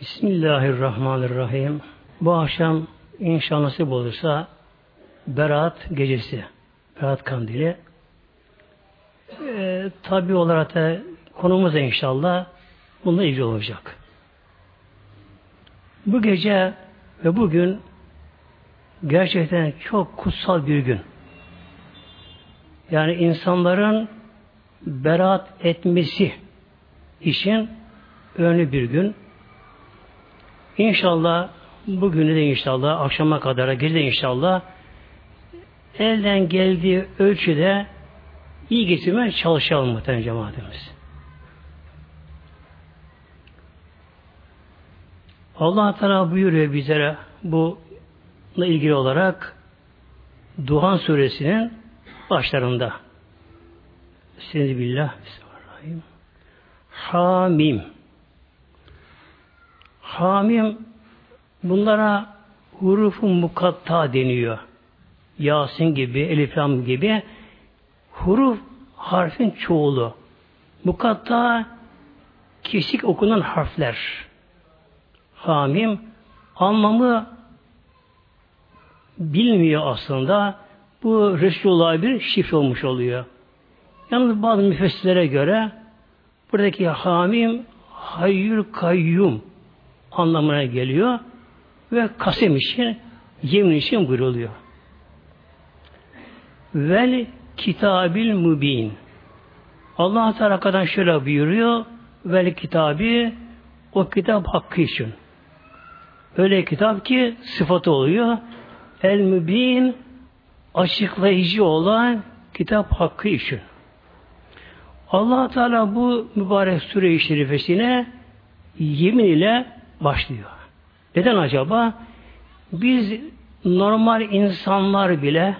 Bismillahirrahmanirrahim. Bu akşam inşallah nasip olursa Berat gecesi, Berat kandili. Ee, tabi olarak da konumuz inşallah bununla ilgili olacak. Bu gece ve bugün gerçekten çok kutsal bir gün. Yani insanların beraat etmesi için önemli bir gün. İnşallah bugünü de inşallah akşama kadar gece de inşallah elden geldiği ölçüde iyi getirmeye çalışalım muhtemelen cemaatimiz. Allah Teala buyuruyor bizlere bu ilgili olarak Duhan suresinin başlarında. Bismillah. Bismillahirrahmanirrahim. Hamim. Hamim bunlara hurufu mukatta deniyor. Yasin gibi, Eliflam gibi huruf harfin çoğulu. Mukatta kesik okunan harfler. Hamim anlamı bilmiyor aslında. Bu Resulullah bir şifre olmuş oluyor. Yalnız bazı müfessirlere göre buradaki hamim hayyül kayyum anlamına geliyor ve kasem için yemin için buyruluyor. Vel kitabil mubin. Allah Teala şöyle buyuruyor. Vel kitabı o kitap hakkı için. Öyle kitap ki sıfatı oluyor. El mübin açıklayıcı olan kitap hakkı için. allah Teala bu mübarek sure-i şerifesine yemin ile başlıyor. Neden acaba? Biz normal insanlar bile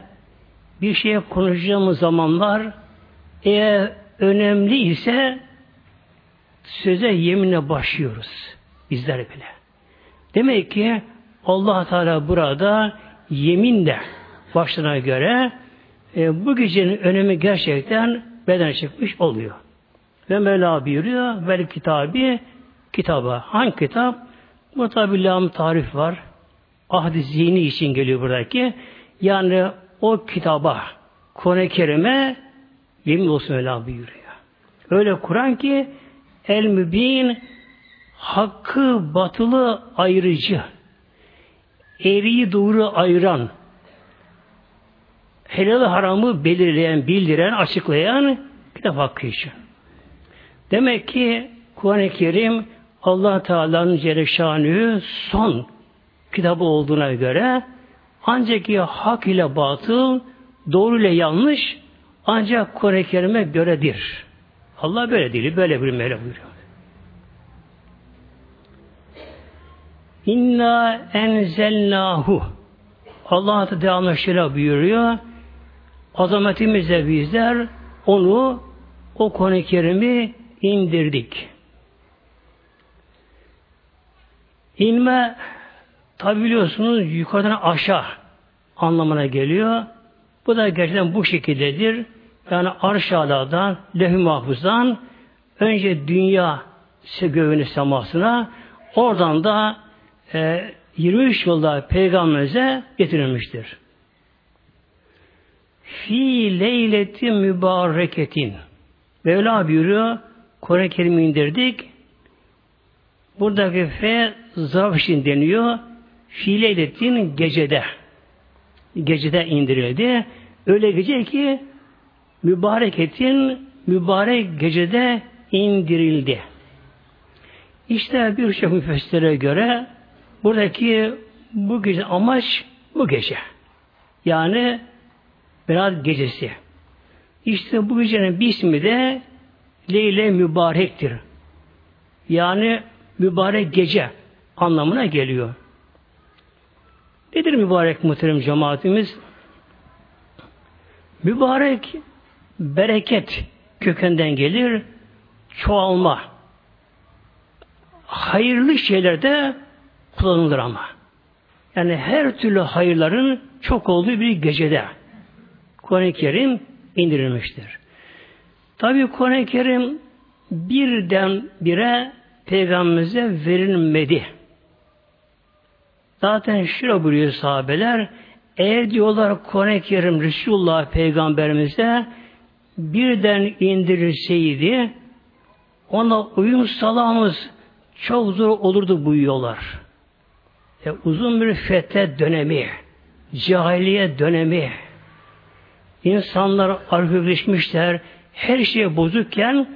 bir şeye konuşacağımız zamanlar eğer önemli ise söze yeminle başlıyoruz. Bizler bile. Demek ki allah Teala burada yeminle başlığına göre e, bu gecenin önemi gerçekten beden çıkmış oluyor. Ve Mevla buyuruyor vel kitabı kitaba. Hangi kitap? Bu tabi lam tarif var. Ahdi zihni için geliyor buradaki. Yani o kitaba Kur'an-ı Kerim'e yemin olsun Mevla buyuruyor. Öyle Kur'an ki el mübin hakkı batılı ayrıcı eğriyi doğru ayıran helal haramı belirleyen, bildiren, açıklayan kitap hakkı için. Demek ki Kur'an-ı Kerim allah Teala'nın Celle son kitabı olduğuna göre ancak ki hak ile batıl, doğru ile yanlış ancak Kur'an-ı Kerim'e göredir. Allah böyle değil, böyle bir mele buyuruyor. İnna enzelnahu Allah da devamlı şöyle buyuruyor. Azametimizle bizler onu o konu Kerim'i indirdik. İnme tabi biliyorsunuz yukarıdan aşağı anlamına geliyor. Bu da gerçekten bu şekildedir. Yani arşalardan, lehü mahfuzdan önce dünya göğünü semasına oradan da e, 23 yılda peygamberimize getirilmiştir. Fi leyleti mübareketin. Mevla buyuruyor, Kur'an-ı Kerim'i indirdik. Buradaki fe zarf için deniyor. Fi leyletin gecede. Gecede indirildi. Öyle gece ki mübareketin mübarek gecede indirildi. İşte bir şey müfessire göre buradaki bu gece amaç bu gece. Yani Berat gecesi. İşte bu gecenin bir ismi de Leyle Mübarek'tir. Yani mübarek gece anlamına geliyor. Nedir mübarek muhterem cemaatimiz? Mübarek bereket kökenden gelir, çoğalma. Hayırlı şeylerde kullanılır ama. Yani her türlü hayırların çok olduğu bir gecede. Kur'an-ı Kerim indirilmiştir. Tabi Kur'an-ı Kerim birden bire peygamberimize verilmedi. Zaten şura buyuruyor sahabeler eğer diyorlar Kur'an-ı Kerim Resulullah peygamberimize birden indirirseydi ona uyum salamız çok zor olurdu buyuruyorlar. E, uzun bir fethet dönemi, cahiliye dönemi, insanlar arkeolojleşmişler, her şey bozukken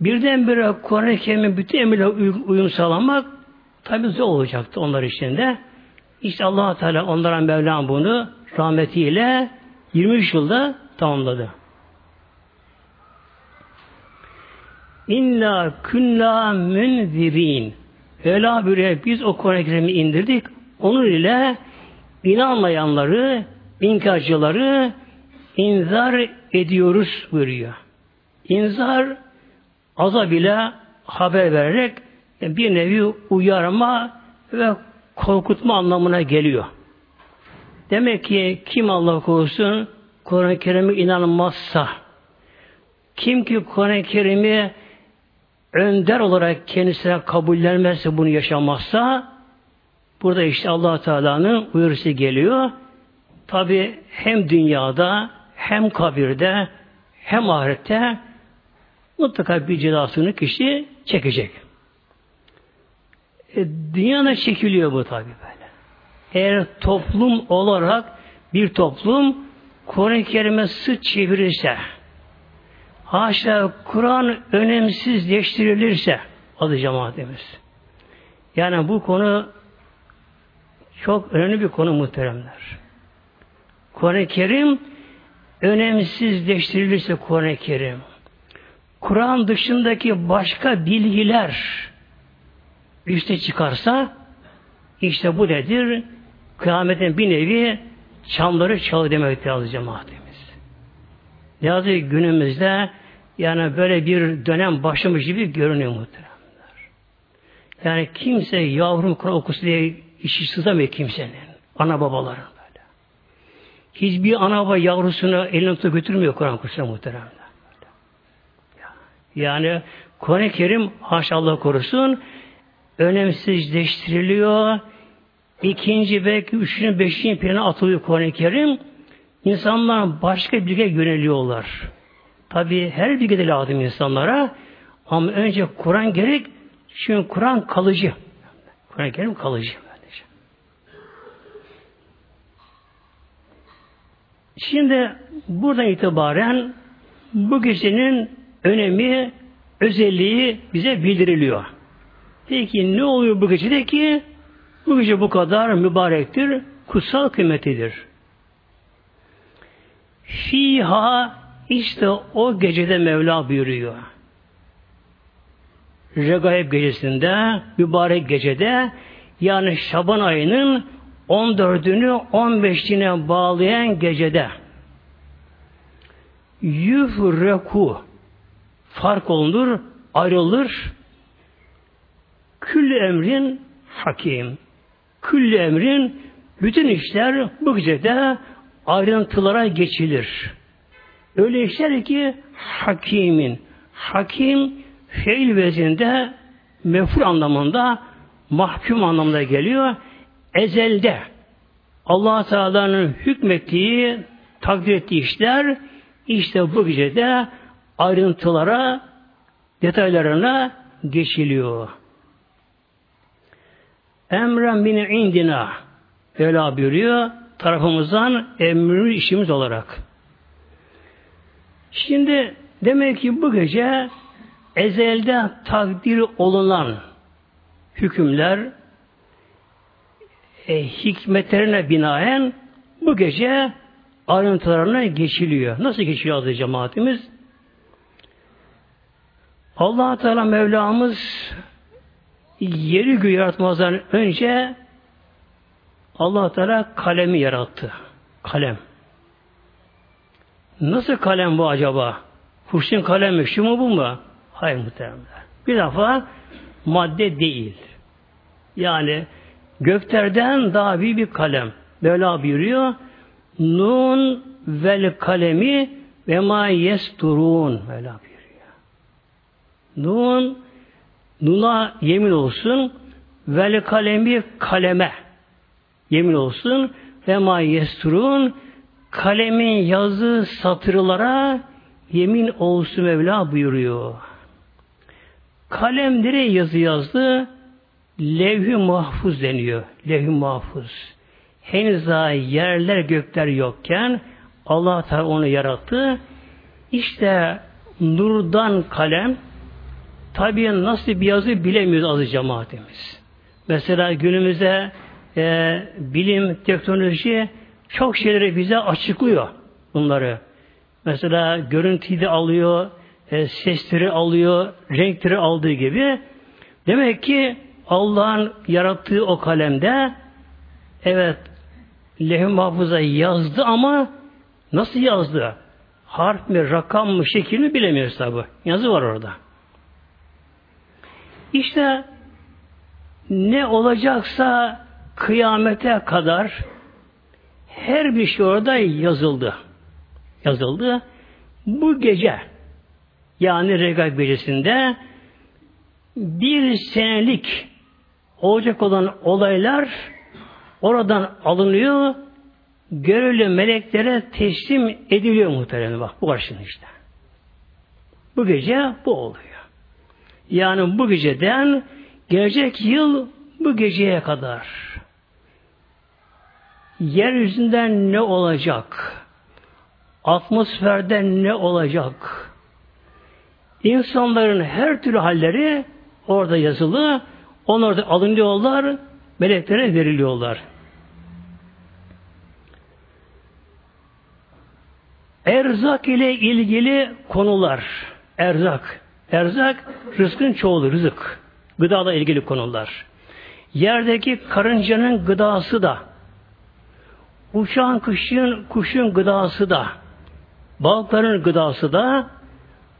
birdenbire Kur'an-ı Kerim'in bütün emirle uyum sağlamak tabi zor olacaktı onlar için de. İşte allah Teala onlara Mevlam bunu rahmetiyle 23 yılda tamamladı. İnna kunna münzirin. Öyle böyle biz o Kur'an-ı indirdik. Onun ile inanmayanları, inkarcıları inzar ediyoruz buyuruyor. İnzar azab ile haber vererek bir nevi uyarma ve korkutma anlamına geliyor. Demek ki kim Allah korusun Kur'an-ı Kerim'e inanmazsa kim ki Kur'an-ı Kerim'i önder olarak kendisine kabullenmezse bunu yaşamazsa burada işte allah Teala'nın uyarısı geliyor. Tabi hem dünyada hem kabirde hem ahirette mutlaka bir cezasını kişi çekecek. E, dünyada çekiliyor bu tabi böyle. Eğer toplum olarak bir toplum Kur'an-ı Kerim'e sıç çevirirse haşa Kur'an önemsizleştirilirse adı cemaatimiz. Yani bu konu çok önemli bir konu muhteremler. Kur'an-ı Kerim önemsizleştirilirse Kur'an-ı Kerim Kur'an dışındaki başka bilgiler üste çıkarsa işte bu nedir? Kıyametin bir nevi çamları çalı demektir aziz cemaatimiz. Ne yazık günümüzde yani böyle bir dönem başlamış gibi görünüyor muhteremler. Yani kimse yavrum Kur'an okusun diye işi sızamıyor kimsenin. Ana babaların böyle. Hiçbir ana baba yavrusunu eline tutup götürmüyor Kur'an kursuna muhteremler. Yani Kur'an-ı Kerim haşallah korusun önemsizleştiriliyor. İkinci belki üçüncü, beşinci plana atılıyor Kur'an-ı Kerim. İnsanlar başka bilge yöneliyorlar. Tabi her bilgi de lazım insanlara. Ama önce Kur'an gerek. Çünkü Kur'an kalıcı. Kur'an-ı Kerim kalıcı. Şimdi buradan itibaren bu gecenin önemi, özelliği bize bildiriliyor. Peki ne oluyor bu gecede ki bu gece bu kadar mübarektir, kutsal kıymetidir. Fiha işte o gecede Mevla buyuruyor. Regaib gecesinde, mübarek gecede yani Şaban ayının 14'ünü 15'ine bağlayan gecede yufreku fark olunur, ayrılır. Küllü emrin hakim. Küllü emrin bütün işler bu gecede ayrıntılara geçilir. Öyle işler ki hakimin. Hakim fiil vezinde mefur anlamında mahkum anlamında geliyor. Ezelde allah Teala'nın hükmettiği, takdir ettiği işler işte bu gecede ayrıntılara, detaylarına geçiliyor. Emren bin indina Öyle buyuruyor tarafımızdan emri işimiz olarak. Şimdi demek ki bu gece ezelde takdir olunan hükümler e, hikmetlerine binaen bu gece ayrıntılarına geçiliyor. Nasıl geçiyor adı cemaatimiz? allah Teala Mevlamız yeri göğü yaratmazdan önce allah Teala kalemi yarattı. Kalem. Nasıl kalem bu acaba? Kurşun kalem mi? Şu mu bu mu? Hayır muhtemelen. Bir defa madde değil. Yani göklerden daha büyük bir kalem. Böyle buyuruyor. Nun vel kalemi ve ma yesturun. Böyle buyuruyor. Nun Nuna yemin olsun vel kalemi kaleme yemin olsun ve ma yesturun kalemin yazı satırlara yemin olsun Mevla buyuruyor. Kalem nereye yazı yazdı? Levh-i mahfuz deniyor. Levh-i mahfuz. Henüz daha yerler gökler yokken Allah Teala onu yarattı. İşte nurdan kalem tabi nasıl bir yazı bilemiyoruz azı cemaatimiz. Mesela günümüzde e, bilim, teknoloji çok şeyleri bize açıklıyor bunları. Mesela görüntüyü de alıyor, e, sesleri alıyor, renkleri aldığı gibi. Demek ki Allah'ın yarattığı o kalemde evet lehü mahfuza yazdı ama nasıl yazdı? Harf mi, rakam mı, şekil mi bilemiyoruz tabi. Yazı var orada. İşte ne olacaksa kıyamete kadar her bir şey orada yazıldı. Yazıldı. Bu gece yani Regal gecesinde bir senelik olacak olan olaylar oradan alınıyor görevli meleklere teslim ediliyor muhtemelen bak bu karşın işte. Bu gece bu oluyor. Yani bu geceden gelecek yıl bu geceye kadar yeryüzünden ne olacak? Atmosferde ne olacak? İnsanların her türlü halleri orada yazılı. Onlar da alınıyorlar, meleklere veriliyorlar. Erzak ile ilgili konular. Erzak. Erzak, rızkın çoğulu, rızık. Gıdala ilgili konular. Yerdeki karıncanın gıdası da, uçan kuşun, kuşun gıdası da, balıkların gıdası da,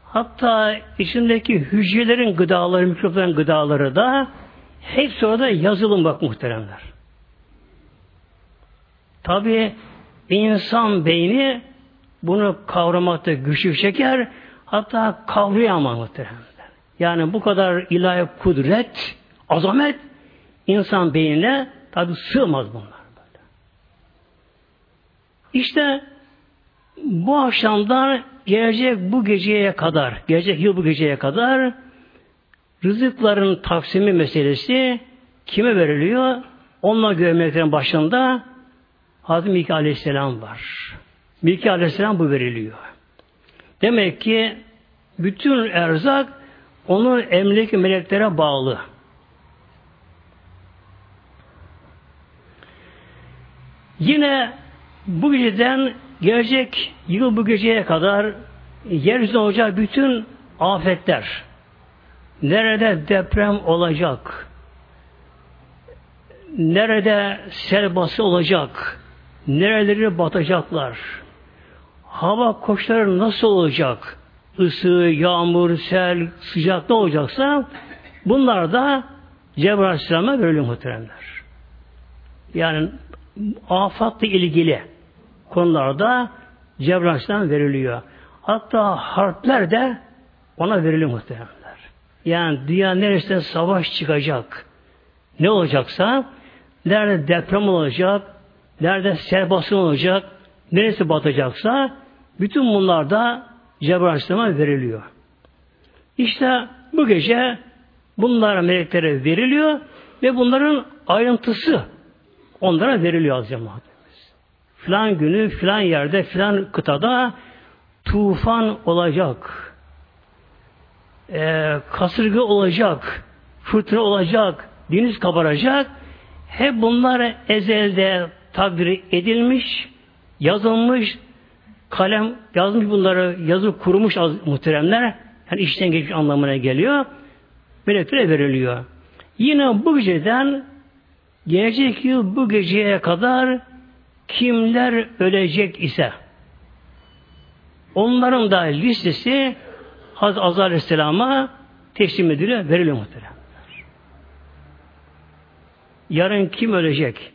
hatta içindeki hücrelerin gıdaları, mikropların gıdaları da hepsi orada yazılım bak muhteremler. Tabi insan beyni bunu kavramakta güçlük çeker, hatta kavrayamaz muhteremler. Yani bu kadar ilahi kudret, azamet insan beynine tabi sığmaz bunlar. Böyle. İşte bu akşamdan gelecek bu geceye kadar, gelecek yıl bu geceye kadar rızıkların taksimi meselesi kime veriliyor? Onunla görmeklerin başında Hazreti Mika Aleyhisselam var. Mika Aleyhisselam bu veriliyor. Demek ki bütün erzak onun emrindeki meleklere bağlı. Yine bu geceden gelecek yıl bu geceye kadar yeryüzünde olacak bütün afetler, nerede deprem olacak, nerede sel olacak, nereleri batacaklar, hava koşulları nasıl olacak, ısı, yağmur, sel, sıcak ne olacaksa bunlar da Cebrail Aleyhisselam'a veriliyor muhteremler. Yani afatla ilgili konularda Cebrail Aleyhisselam veriliyor. Hatta harpler de ona veriliyor muhteremler. Yani dünya neresinde savaş çıkacak, ne olacaksa, nerede deprem olacak, nerede sel basın olacak, neresi batacaksa, bütün bunlar da Cebrail veriliyor. İşte bu gece bunlara meleklere veriliyor ve bunların ayrıntısı onlara veriliyor az cemaatimiz. Filan günü, filan yerde, filan kıtada tufan olacak. Ee, kasırga olacak. Fırtına olacak. Deniz kabaracak. Hep bunlar ezelde tabir edilmiş, yazılmış, kalem yazmış bunları, yazı kurumuş az, muhteremler. Yani işten geçmiş anlamına geliyor. Meleklere veriliyor. Yine bu geceden gelecek yıl bu geceye kadar kimler ölecek ise onların da listesi Hazreti Azar Aleyhisselam'a teslim ediliyor, veriliyor muhteremler. Yarın kim ölecek?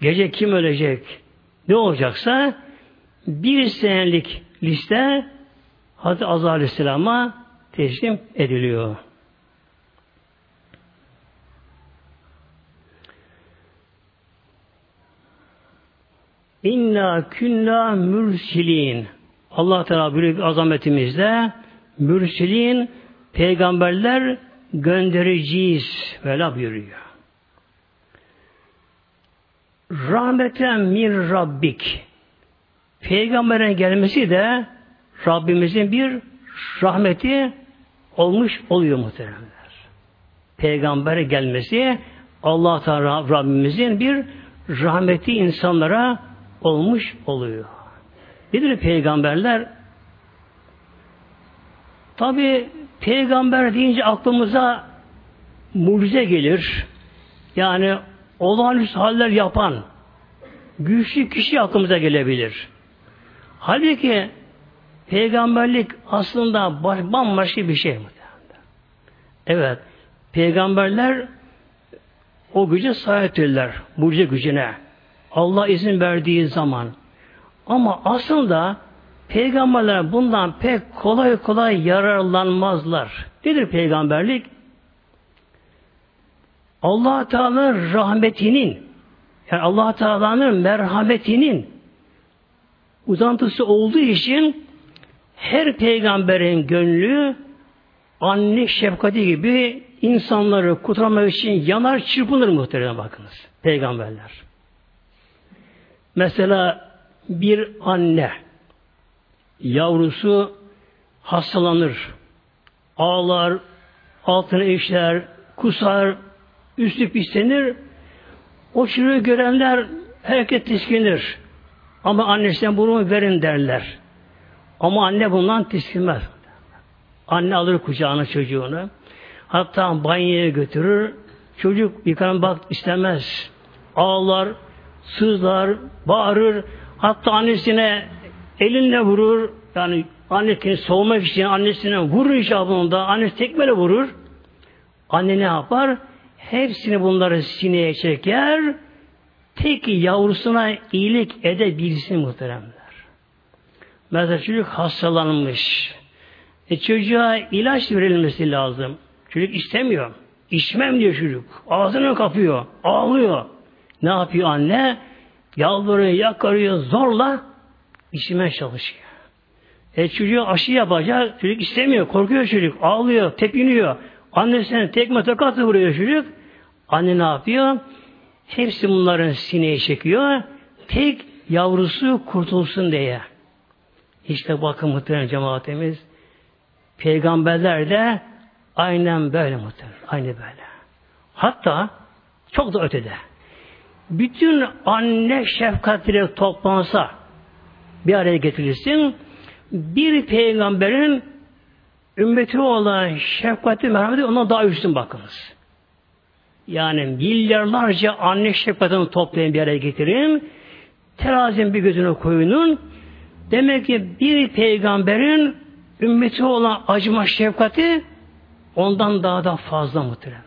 Gece kim ölecek? ne olacaksa bir senelik liste Hazreti Azza Aleyhisselam'a teslim ediliyor. İnna künna mürsilin. Allah Teala büyük azametimizde mürsilin peygamberler göndereceğiz. Böyle buyuruyor. Rahmeten min Rabbik. Peygamberin gelmesi de Rabbimizin bir rahmeti olmuş oluyor muhteremler. Peygamber gelmesi Allah Teala Rabbimizin bir rahmeti insanlara olmuş oluyor. Nedir peygamberler? Tabi peygamber deyince aklımıza mucize gelir. Yani olağanüstü haller yapan güçlü kişi aklımıza gelebilir. Halbuki peygamberlik aslında bambaşka bir şey. Evet, peygamberler o güce sahiptirler, mucize gücüne. Allah izin verdiği zaman. Ama aslında peygamberler bundan pek kolay kolay yararlanmazlar. Nedir peygamberlik? Allah Teala'nın rahmetinin yani allah Teala'nın merhametinin uzantısı olduğu için her peygamberin gönlü anne şefkati gibi insanları kurtarmak için yanar çırpınır muhtemelen bakınız. Peygamberler. Mesela bir anne yavrusu hastalanır, ağlar, altına işler, kusar, üstü pislenir. O çocuğu görenler herkes tiskinir. Ama annesinden bunu verin derler. Ama anne bundan tiskinmez. Anne alır kucağına çocuğunu. Hatta banyoya götürür. Çocuk yıkanan bak istemez. Ağlar, sızlar, bağırır. Hatta annesine elinle vurur. Yani annesini soğumak için annesine vurur icabında. Annesi tekmele vurur. Anne ne yapar? Hepsini bunları sineye çeker. Tek yavrusuna iyilik edebilsin muhteremler. Mesela çocuk hastalanmış. E çocuğa ilaç verilmesi lazım. Çocuk istemiyor. İçmem diyor çocuk. Ağzını kapıyor. Ağlıyor. Ne yapıyor anne? Yalvarıyor, yakarıyor, zorla içmeye çalışıyor. E çocuğu aşı yapacak, çocuk istemiyor, korkuyor çocuk, ağlıyor, tepiniyor. Annesine tekme tokat vuruyor çocuk. Anne ne yapıyor? Hepsi bunların sineye çekiyor. Tek yavrusu kurtulsun diye. İşte bakın muhtemelen cemaatimiz. Peygamberler de aynen böyle muhtemelen. Aynı böyle. Hatta çok da ötede. Bütün anne şefkatleri toplansa bir araya getirilsin bir peygamberin ümmeti olan şefkati merhameti ona daha üstün bakınız. Yani milyarlarca anne şefkatini toplayın bir araya getirin. Terazinin bir gözüne koyunun. Demek ki bir peygamberin ümmeti olan acıma şefkati ondan daha da fazla muhteremler.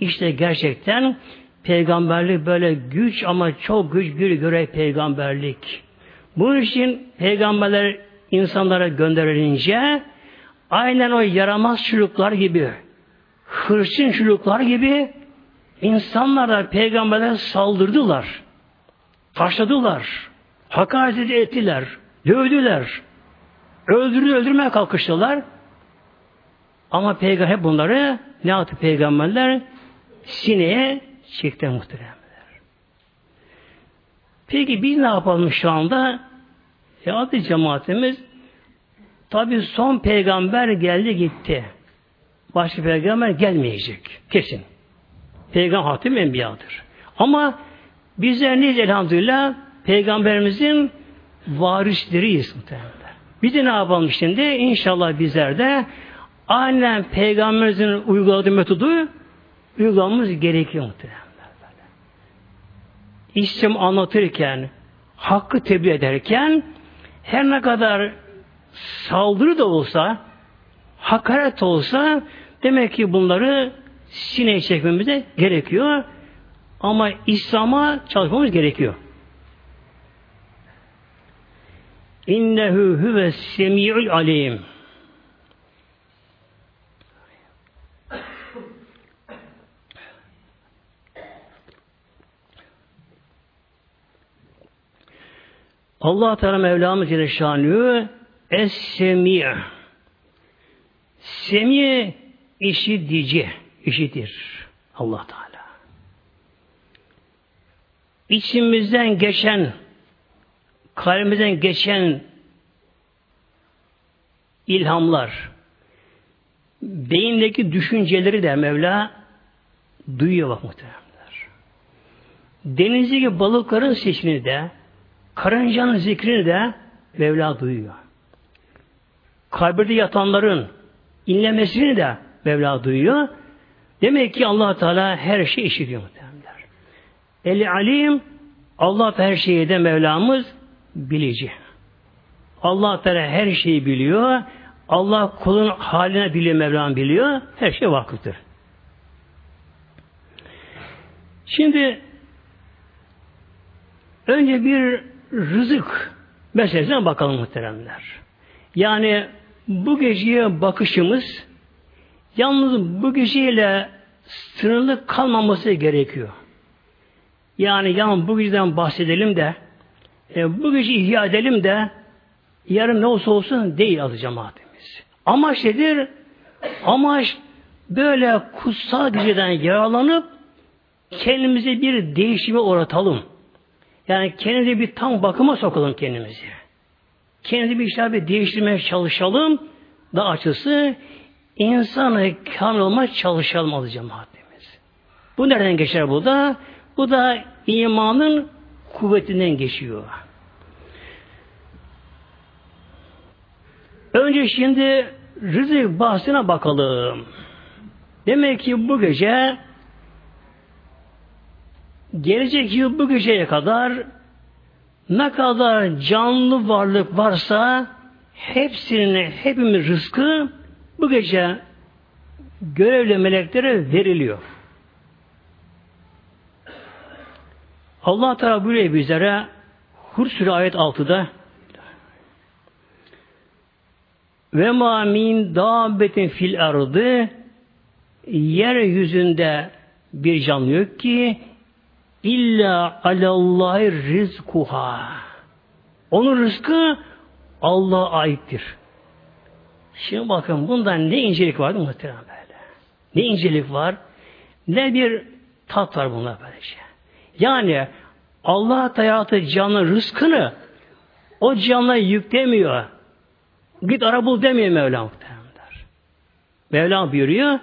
İşte gerçekten peygamberlik böyle güç ama çok güç bir göre peygamberlik. Bunun için peygamberler insanlara gönderilince aynen o yaramaz çocuklar gibi hırçın çocuklar gibi insanlar da peygamberlere saldırdılar. Taşladılar. Hakaret ettiler. Dövdüler. Öldürdü öldürmeye kalkıştılar. Ama peygamber hep bunları ne yaptı peygamberler? Sineye çekti muhteremler. Peki biz ne yapalım şu anda? E cemaatimiz tabi son peygamber geldi gitti. Başka peygamber gelmeyecek. Kesin. Peygamber hatim enbiyadır. Ama bizler neyiz elhamdülillah? Peygamberimizin varisleriyiz muhtemelen. Biz de ne yapalım şimdi? İnşallah bizler de aynen peygamberimizin uyguladığı metodu uygulamamız gerekiyor muhtemelen. İslam anlatırken, hakkı tebliğ ederken her ne kadar saldırı da olsa, hakaret olsa demek ki bunları sineye çekmemiz de gerekiyor. Ama İslam'a çalışmamız gerekiyor. İnnehu huve semi'ül alim. Allah Teala Mevlamız Celle Şanlı Es-Semi' Semi işitici, işitir Allah Teala. İçimizden geçen, kalbimizden geçen ilhamlar, beyindeki düşünceleri de Mevla duyuyor bak muhtemelenler. Denizdeki balıkların sesini de, karıncanın zikrini de Mevla duyuyor. Kalbinde yatanların inlemesini de Mevla duyuyor. Demek ki allah Teala her şeyi işitiyor muhtemelenler. El alim Allah her şeyi de Mevlamız bilici. Allah Teala her şeyi biliyor. Allah kulun haline biliyor, Mevlam biliyor. Her şey vakıftır. Şimdi önce bir rızık meselesine bakalım muhteremler. Yani bu geceye bakışımız yalnız bu geceyle sınırlı kalmaması gerekiyor. Yani yalnız bu geceden bahsedelim de e, bu gece ihya edelim de yarın ne olsa olsun değil adı cemaatimiz. Amaç nedir? Amaç böyle kutsal geceden yararlanıp kendimizi bir değişime uğratalım. Yani kendimizi bir tam bakıma sokalım kendimizi. Kendimizi bir işler bir değiştirmeye çalışalım. Da açısı insanı kamil olmaya çalışalım adı cemaatimiz. Bu nereden geçer bu da? Bu da imanın kuvvetinden geçiyor. Önce şimdi rızık bahsine bakalım. Demek ki bu gece gelecek yıl bu geceye kadar ne kadar canlı varlık varsa hepsinin hepimiz rızkı bu gece görevli meleklere veriliyor. Allah Teala buyuruyor bizlere Hur Sûre ayet 6'da ve ma min dabbetin fil ardı yeryüzünde bir canlı yok ki illa alallahi rizkuha. Onun rızkı Allah'a aittir. Şimdi bakın bundan ne incelik var muhtemelen böyle. Ne incelik var, ne bir tat var bunlar böyle şey. Yani Allah hayatı canlı rızkını o canla yüklemiyor. Git ara bul demiyor Mevla muhtemelenler. Mevla buyuruyor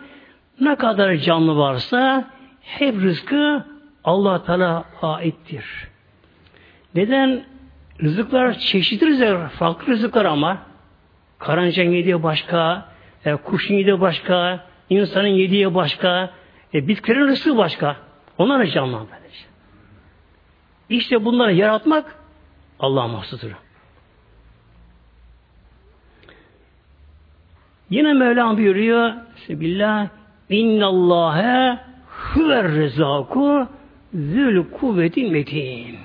ne kadar canlı varsa hep rızkı Allah Teala aittir. Neden? Rızıklar çeşitli rızıklar, farklı rızıklar ama karıncanın yediği başka, e, kuşun yediği başka, insanın yediği başka, e, bitkilerin rızkı başka. Onlar canlı böylece. İşte bunları yaratmak Allah'a mahsustur. Yine Mevlam buyuruyor Bismillah İnnallâhe huver rezaku zül kuvveti metin.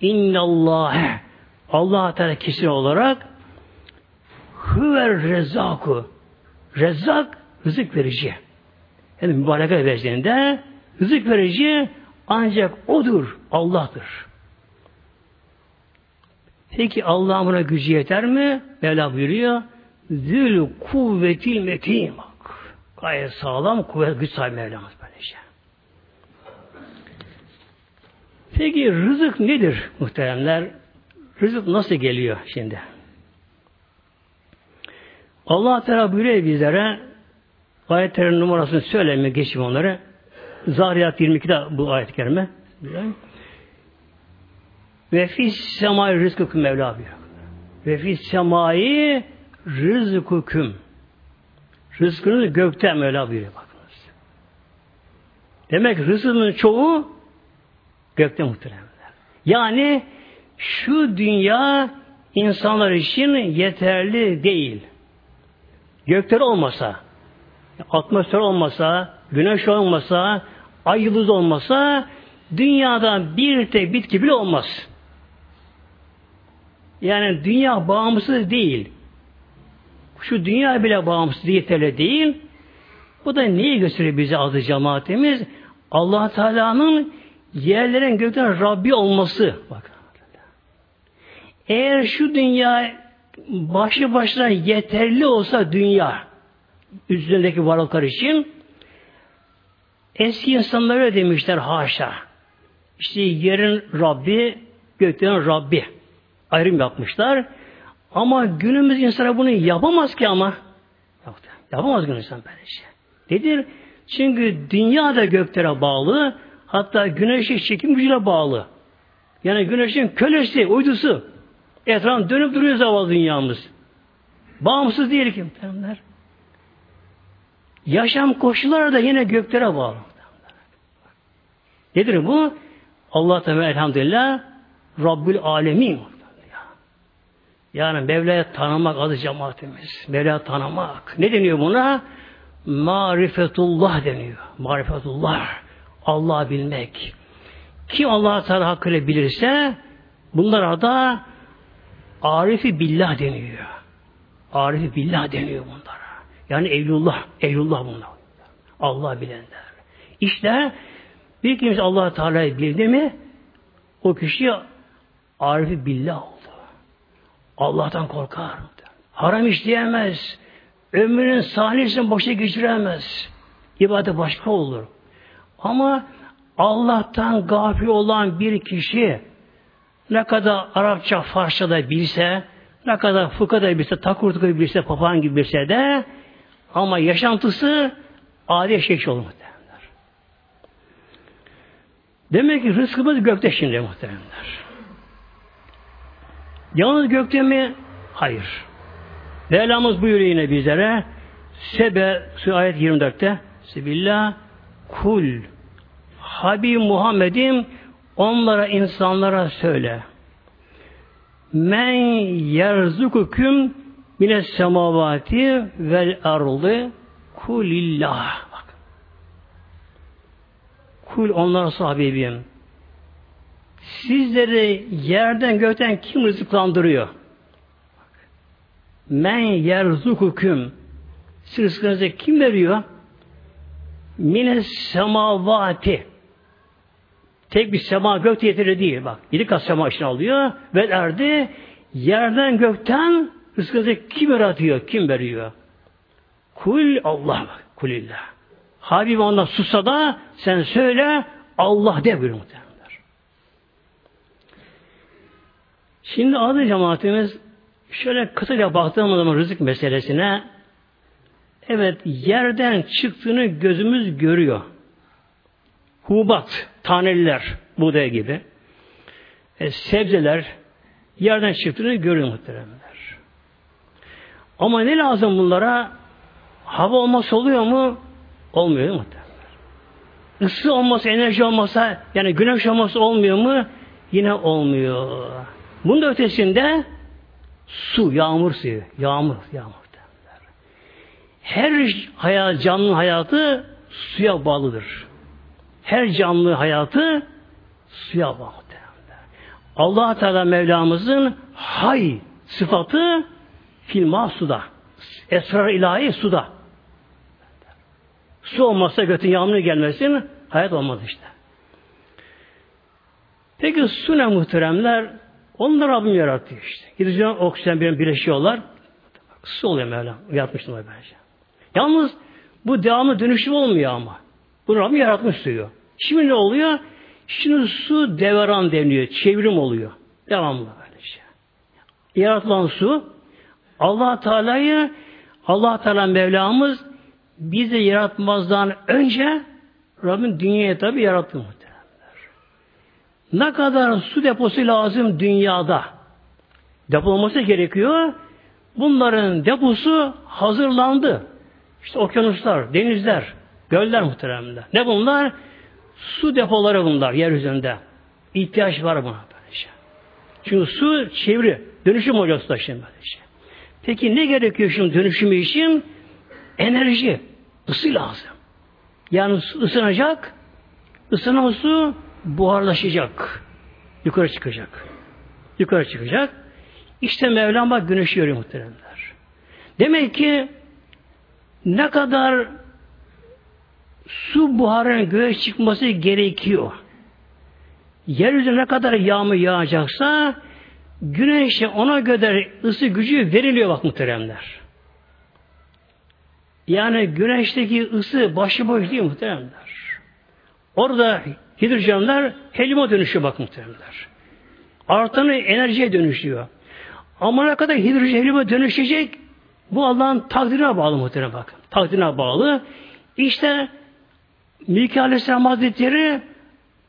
İnnallâhe Allah Teala kesin olarak huver rezaku Rezzak rızık verici. Yani mübareke vezirinde rızık verici ancak odur, Allah'tır. Peki Allah'ın buna gücü yeter mi? Mevla buyuruyor. Zül kuvvetil metin. Gayet sağlam kuvvet güç sahibi Mevlamız böylece. Peki rızık nedir muhteremler? Rızık nasıl geliyor şimdi? Allah Teala buyuruyor bizlere ayetlerin numarasını söyleme geçim onları. Zariyat 22'de bu ayet-i kerime. Ve fis semai rızkıküm Mevla buyuruyor. Ve fis semai rızkıküm. Rızkınız gökte Mevla buyuruyor bakınız. Demek rızkının çoğu gökte muhteremler. Yani şu dünya insanlar için yeterli değil. Gökler olmasa, atmosfer olmasa, güneş olmasa, ay yıldız olmasa dünyada bir tek bitki bile olmaz. Yani dünya bağımsız değil. Şu dünya bile bağımsız yeterli değil. Bu da neyi gösteriyor bize adı cemaatimiz? allah Teala'nın yerlerin göklerin Rabbi olması. Bakın. Eğer şu dünya başı başına yeterli olsa dünya üzerindeki varlıklar için eski insanlar öyle demişler haşa. İşte yerin Rabbi, göklerin Rabbi ayrım yapmışlar. Ama günümüz insana bunu yapamaz ki ama. Yapamaz günümüz insan böyle şey. Nedir? Çünkü dünya da göklere bağlı. Hatta güneşin çekim gücüne bağlı. Yani güneşin kölesi, uydusu. Etrafında dönüp duruyor zavallı dünyamız. Bağımsız değil ki muhtemelenler. Yaşam koşulları da yine göklere bağlı. Nedir bu? Allah Teala elhamdülillah Rabbül Alemin. Yani Mevla'yı tanımak adı cemaatimiz. Mevla'yı tanımak. Ne deniyor buna? Marifetullah deniyor. Marifetullah. Allah bilmek. Kim Allah Teala hakkıyla bilirse bunlara da Arifi billah deniyor. Arifi billah deniyor bunlara. Yani evlullah, evlullah bunlar. Allah bilenler. İşte bir kimse Allah Teala'yı bildi mi o kişi arifi billah oldu. Allah'tan korkar. Haram işleyemez. Ömrünün saniyesini boşa geçiremez. İbadet başka olur. Ama Allah'tan gafil olan bir kişi ne kadar Arapça, Farsça da bilse, ne kadar fıkha da bilse, takur tukur bilse, papağan gibi bilse de ama yaşantısı adi şey olur muhtemelenler. Demek ki rızkımız gökte şimdi muhtemelenler. Yalnız gökte mi? Hayır. Mevlamız buyuruyor yine bizlere Sebe ayet 24'te Sebillah kul Habib Muhammed'im onlara insanlara söyle. Men yerzukukum mines semavati vel ardı kulillah. Bak. Kul onlara sahibim. Sizleri yerden gökten kim rızıklandırıyor? Men yerzukukum. Siz rızkınızı kim veriyor? Mines semavati. Tek bir sema gök yeteri değil. Bak yedi kat sema için alıyor. Ve erdi yerden gökten rızkınızı kim yaratıyor? Kim veriyor? Kul Allah. Kulillah. Habib ondan sussa da sen söyle Allah de buyuruyor muhtemelenler. Şimdi adı cemaatimiz şöyle kısaca baktığımız zaman rızık meselesine evet yerden çıktığını gözümüz görüyor. Hubat, taneliler, buğday gibi. E, sebzeler yerden çıktığını görüyor muhteremler. Ama ne lazım bunlara? Hava olması oluyor mu? Olmuyor muhteremler. Isı olmasa, enerji olmasa, yani güneş olması olmuyor mu? Yine olmuyor. Bunun ötesinde su, yağmur suyu, yağmur, yağmur. Her hayat, canlı hayatı suya bağlıdır. Her canlı hayatı suya bağlı. allah Teala Mevlamızın hay sıfatı filma suda. Esrar ilahi suda. Su olmazsa götün yağmur gelmesin, hayat olmaz işte. Peki su ne muhteremler? Da Rabbim yarattı işte. Gideceğim oksijen bir birleşiyorlar. Su oluyor Mevlam. Yaratmıştım bence. Yalnız bu devamlı dönüşüm olmuyor ama. Bunu Rabbim yaratmış suyu. Şimdi ne oluyor? Şimdi su devran deniyor. Çevrim oluyor. Devamlı böylece. Şey. Yaratılan su allah Teala'yı allah Teala Mevlamız bizi yaratmazdan önce Rabbim dünyayı tabi yarattı muhtemelen. Ne kadar su deposu lazım dünyada? Depolaması gerekiyor. Bunların deposu hazırlandı. İşte okyanuslar, denizler, göller muhteremler. Ne bunlar? Su depoları bunlar yeryüzünde. İhtiyaç var buna böylece. Çünkü su çeviri, dönüşüm hocası da şimdi böylece. Peki ne gerekiyor şimdi dönüşümü için? Enerji, ısı lazım. Yani su ısınacak, ısınan su buharlaşacak. Yukarı çıkacak. Yukarı çıkacak. İşte Mevlam bak güneşi görüyor muhteremler. Demek ki ne kadar su buharının göğe çıkması gerekiyor. Yeryüzüne ne kadar yağmur yağacaksa Güneşe ona göre ısı gücü veriliyor bak muhteremler. Yani güneşteki ısı başıboş değil muhteremler. Orada hidrojenler helyuma dönüşüyor bak muhteremler. Artanı enerjiye dönüşüyor. Ama ne kadar hidrojen helyuma dönüşecek bu Allah'ın takdirine bağlı muhterem bak. Takdirine bağlı. İşte Mikail Aleyhisselam Hazretleri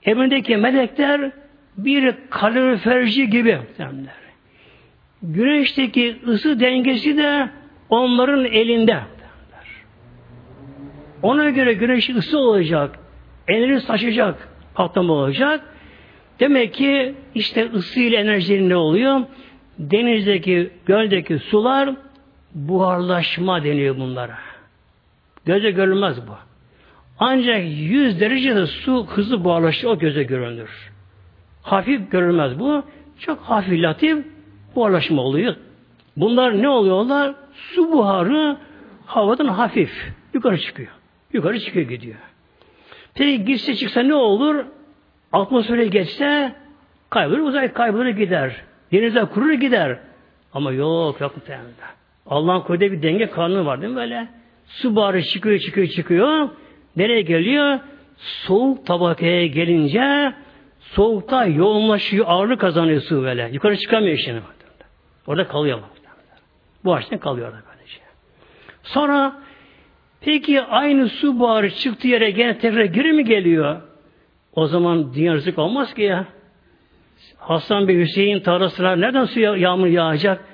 emrindeki melekler bir kaloriferci gibi muhteremler. Güneşteki ısı dengesi de onların elinde. Ona göre güneş ısı olacak, enerji saçacak, patlama olacak. Demek ki işte ısı ile enerjinin ne oluyor? Denizdeki, göldeki sular buharlaşma deniyor bunlara. Göze görülmez bu. Ancak 100 derecede su hızlı buharlaşır, o göze görünür. Hafif görülmez bu. Çok hafif latif buharlaşma oluyor. Bunlar ne oluyorlar? Su buharı havadan hafif yukarı çıkıyor. Yukarı çıkıyor gidiyor. Peki gitse çıksa ne olur? Atmosfere geçse kaybolur, uzay kaybolur gider. Denizler kurur gider. Ama yok yok muhtemelen. Allah'ın koyduğu bir denge kanunu var değil mi böyle? Su buharı çıkıyor çıkıyor çıkıyor. Nereye geliyor? Soğuk tabakaya gelince soğukta yoğunlaşıyor, ağırlık kazanıyor su böyle. Yukarı çıkamıyor şimdi. Orada kalıyor. Bu açıdan kalıyor orada böylece. Sonra peki aynı su buharı çıktığı yere gene tekrar geri mi geliyor? O zaman dünya rızık olmaz ki ya. Hasan Bey Hüseyin tarlasına nereden su yağmur yağacak?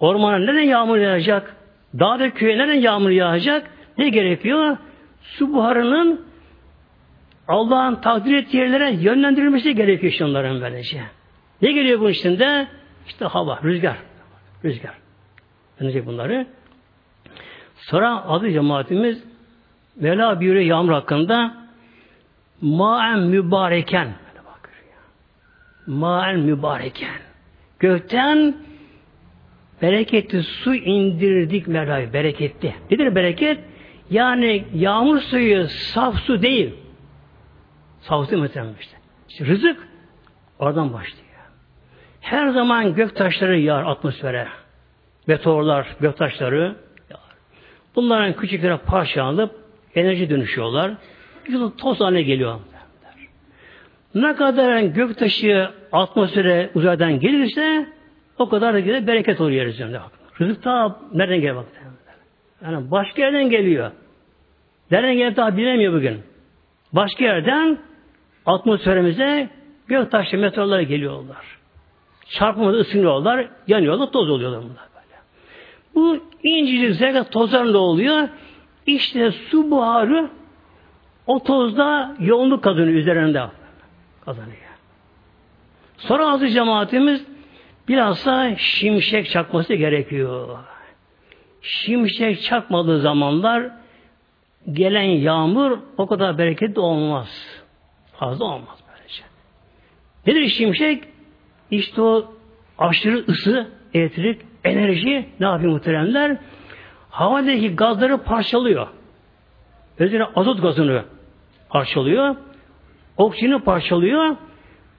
Ormana neden yağmur yağacak? Dağda köye neden yağmur yağacak? Ne gerekiyor? Su buharının Allah'ın takdir ettiği yerlere yönlendirilmesi gerekiyor şunların böylece. Ne geliyor bunun içinde? İşte hava, rüzgar. Rüzgar. Önce bunları. Sonra adı cemaatimiz Mevla buyuruyor yağmur hakkında maen mübareken maen mübareken gökten bereketli su indirdik Mevla'yı bereketli. Nedir bereket? Yani yağmur suyu saf su değil. Saf su muhtemelen işte. işte. Rızık oradan başlıyor. Her zaman gök taşları yağar atmosfere. Meteorlar, gök taşları yağar. Bunların küçüklere parçalanıp enerji dönüşüyorlar. Yılı toz haline geliyor. Ne kadar gök taşı atmosfere uzaydan gelirse o kadar da bereket oluyor yeryüzünde. Rızık ta nereden geliyor. Yani başka yerden geliyor. Nereden geliyor daha bilemiyor bugün. Başka yerden atmosferimize gök taşı meteorlar geliyorlar. Çarpmada ısınıyorlar, yanıyorlar, toz oluyorlar bunlar böyle. Bu incecik zerre tozlar ne oluyor? İşte su buharı o tozda yoğunluk kazanıyor üzerinde kazanıyor. Sonra azı cemaatimiz bilhassa şimşek çakması gerekiyor. Şimşek çakmadığı zamanlar gelen yağmur o kadar bereketli olmaz. Fazla olmaz böylece. Nedir şimşek? İşte o aşırı ısı, elektrik, enerji ne yapıyor muhteremler? Havadaki gazları parçalıyor. Özellikle azot gazını parçalıyor. Oksijeni parçalıyor.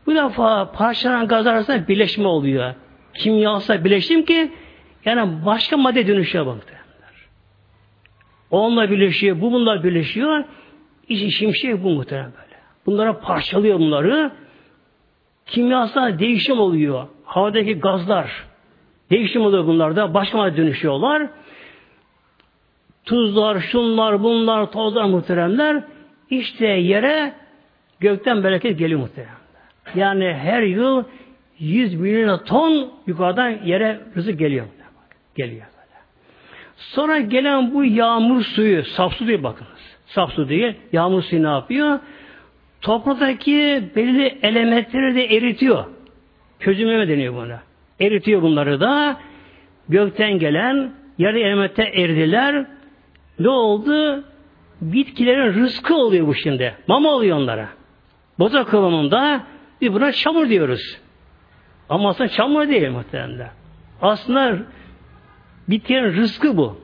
Bu defa parçalanan gazlar arasında birleşme oluyor. Kimyasal birleşim ki yani başka madde dönüşüyor muhteremler. Onunla birleşiyor, bu bunlar birleşiyor. İşi şimşek bu muhterem böyle. Bunlara parçalıyor bunları. Kimyasal değişim oluyor. Havadaki gazlar değişim oluyor bunlarda. Başka dönüşüyorlar. Tuzlar, şunlar, bunlar, tozlar muhteremler işte yere gökten bereket geliyor muhteremler. Yani her yıl 100 milyon ton yukarıdan yere rızık geliyor. Geliyor. Sonra gelen bu yağmur suyu, saf su değil bakınız. Saf su değil. Yağmur suyu ne yapıyor? Topraktaki belirli elementleri de eritiyor. Çözümleme deniyor buna. Eritiyor bunları da. Gökten gelen yarı elemente eridiler. Ne oldu? Bitkilerin rızkı oluyor bu şimdi. Mama oluyor onlara. Boza kıvamında bir buna çamur diyoruz. Ama aslında çamur değil muhtemelen. Aslında bitkilerin rızkı bu.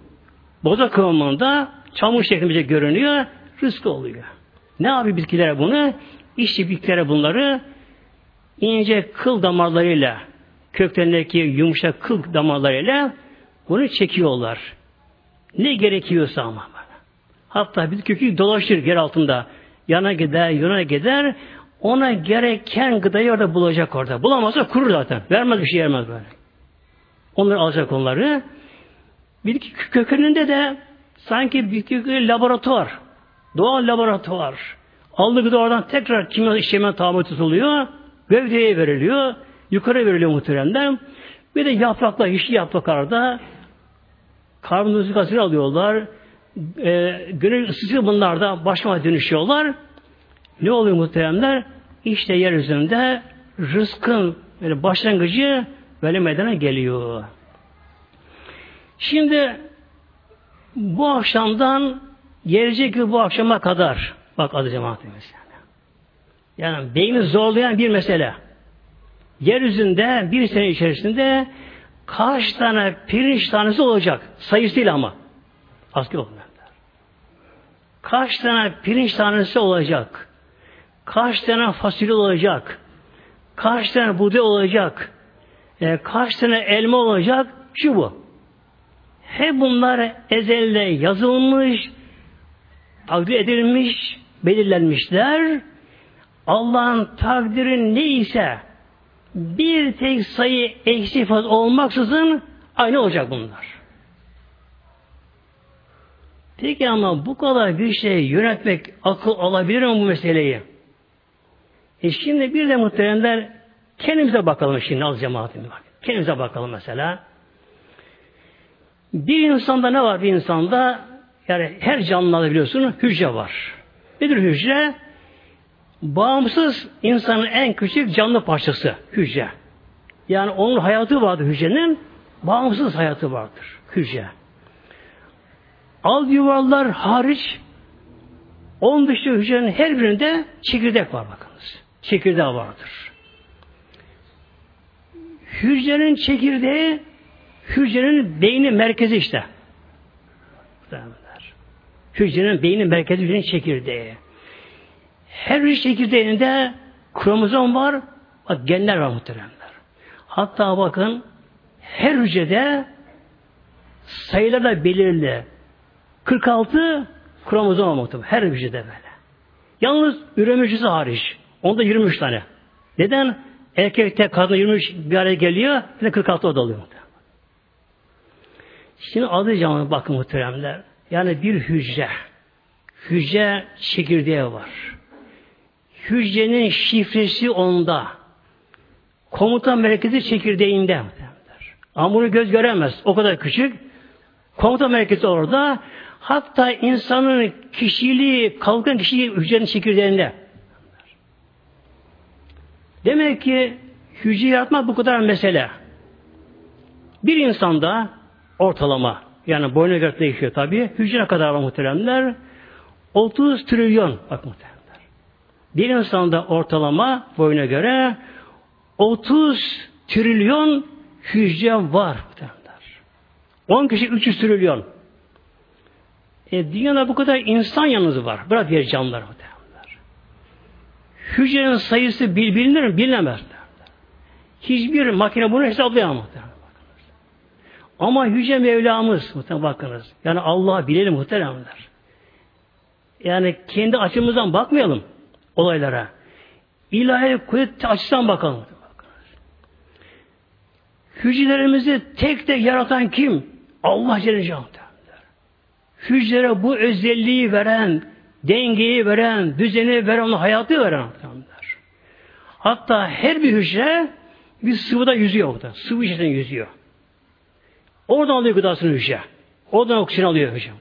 Boza kıvamında çamur şeklinde görünüyor. Rızkı oluyor. Ne yapıyor bitkilere bunu? İşte bitkilere bunları ince kıl damarlarıyla, köklerindeki yumuşak kıl damarlarıyla bunu çekiyorlar. Ne gerekiyorsa ama. Hatta bir kökü dolaşır yer altında. Yana gider, yana gider. Ona gereken gıdayı orada bulacak orada. Bulamazsa kurur zaten. Vermez bir şey vermez böyle. Onları alacak onları. Bitki kökeninde de sanki bitki laboratuvar. Doğal laboratuvar. Aldığı gıda oradan tekrar kimya işleme tahammül tutuluyor. Gövdeye veriliyor. Yukarı veriliyor muhteremden. Bir de yapraklar, yeşil yapraklarda karbondioksit asit alıyorlar. E, güneş ısısı bunlar da başıma dönüşüyorlar. Ne oluyor muhteremler? İşte yeryüzünde rızkın böyle başlangıcı böyle meydana geliyor. Şimdi bu akşamdan gelecek yıl bu akşama kadar bak adı cemaatimiz yani. Yani beyni zorlayan bir mesele. Yeryüzünde bir sene içerisinde kaç tane pirinç tanesi olacak? Sayısıyla ama. Asker olmayanlar. Kaç tane pirinç tanesi olacak? Kaç tane fasulye olacak? Kaç tane buğday olacak? E, kaç tane elma olacak? Şu bu. Hep bunlar ezelde yazılmış, takdir edilmiş, belirlenmişler. Allah'ın takdiri neyse bir tek sayı eksik fazla olmaksızın aynı olacak bunlar. Peki ama bu kadar bir şey yönetmek akıl alabilir mi bu meseleyi? E şimdi bir de muhteremler kendimize bakalım şimdi az cemaatimiz bak. Kendimize bakalım mesela. Bir insanda ne var bir insanda? Yani her canlıda biliyorsun hücre var. Nedir hücre? Bağımsız insanın en küçük canlı parçası hücre. Yani onun hayatı vardır hücrenin, bağımsız hayatı vardır hücre. Al yuvarlar hariç onun dışı hücrenin her birinde çekirdek var bakınız. Çekirdeği vardır. Hücrenin çekirdeği hücrenin beyni merkezi işte. Hücrenin beyni merkezi hücrenin çekirdeği. Her bir çekirdeğinde kromozom var, bak genler var muhteremler. Hatta bakın her hücrede sayılar da belirli. 46 kromozom muhtemelen. Her hücrede böyle. Yalnız üreme hücresi hariç. Onda 23 tane. Neden? Erkekte kadın 23 bir araya geliyor. Bir de 46 oda oluyor. Şimdi adı canlı bakın muhteremler. Yani bir hücre. Hücre çekirdeği var. Hücrenin şifresi onda. Komutan merkezi çekirdeğinde. Ama bunu göz göremez. O kadar küçük. Komutan merkezi orada. Hatta insanın kişiliği, kalkan kişiliği hücrenin çekirdeğinde. Demek ki hücre yaratmak bu kadar mesele. Bir insanda ortalama yani boyuna göre değişiyor tabi. Hücre kadar var muhteremler. 30 trilyon bak muhteremler. Bir insanda ortalama boyuna göre 30 trilyon hücre var muhteremler. 10 kişi 300 trilyon. E, dünyada bu kadar insan yalnız var. Bırak diğer canlılar muhteremler. Hücrenin sayısı bil, bilinir mi? Bilinemez. Hiçbir makine bunu hesaplayamaz. Ama Yüce Mevlamız muhtemelen bakınız. Yani Allah bilelim muhteremler. Yani kendi açımızdan bakmayalım olaylara. İlahi kuvvet açısından bakalım. Hücrelerimizi tek tek yaratan kim? Allah Celle Celaluhu. Hücrelere bu özelliği veren, dengeyi veren, düzeni veren, hayatı veren. Hatta her bir hücre bir sıvıda yüzüyor orada. Sıvı içerisinde yüzüyor. Oradan alıyor gıdasını hücre. Oradan oksijen alıyor hücre.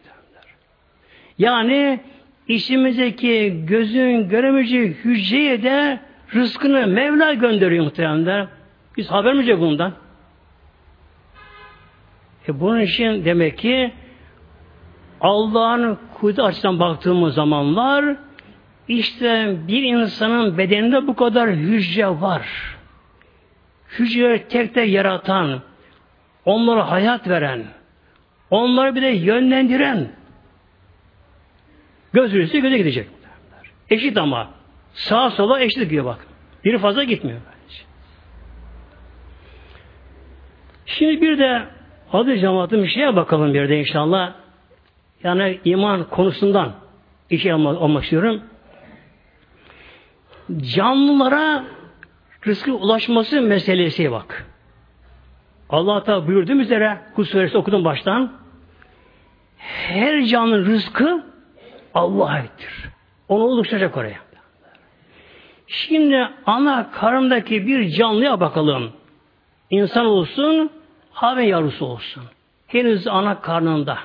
Yani içimizdeki gözün göremeyeceği hücreye de rızkını Mevla gönderiyor muhtemelen. Biz haberimiz yok bundan. E bunun için demek ki Allah'ın kudret açısından baktığımız zamanlar işte bir insanın bedeninde bu kadar hücre var. Hücre tek tek yaratan, onlara hayat veren, onları bir de yönlendiren göz üstü göze gidecek. Eşit ama. Sağa sola eşit gidiyor bak. Biri fazla gitmiyor. Bence. Şimdi bir de adı cemaatin bir şeye bakalım bir de inşallah. Yani iman konusundan işe almak istiyorum. Canlılara rızkı ulaşması meselesi bak. Allah Teala buyurduğum üzere Kut suresi okudum baştan. Her canlı rızkı Allah'a aittir. Onu oluşturacak oraya. Şimdi ana karnındaki bir canlıya bakalım. İnsan olsun, hayvan yavrusu olsun. Henüz ana karnında.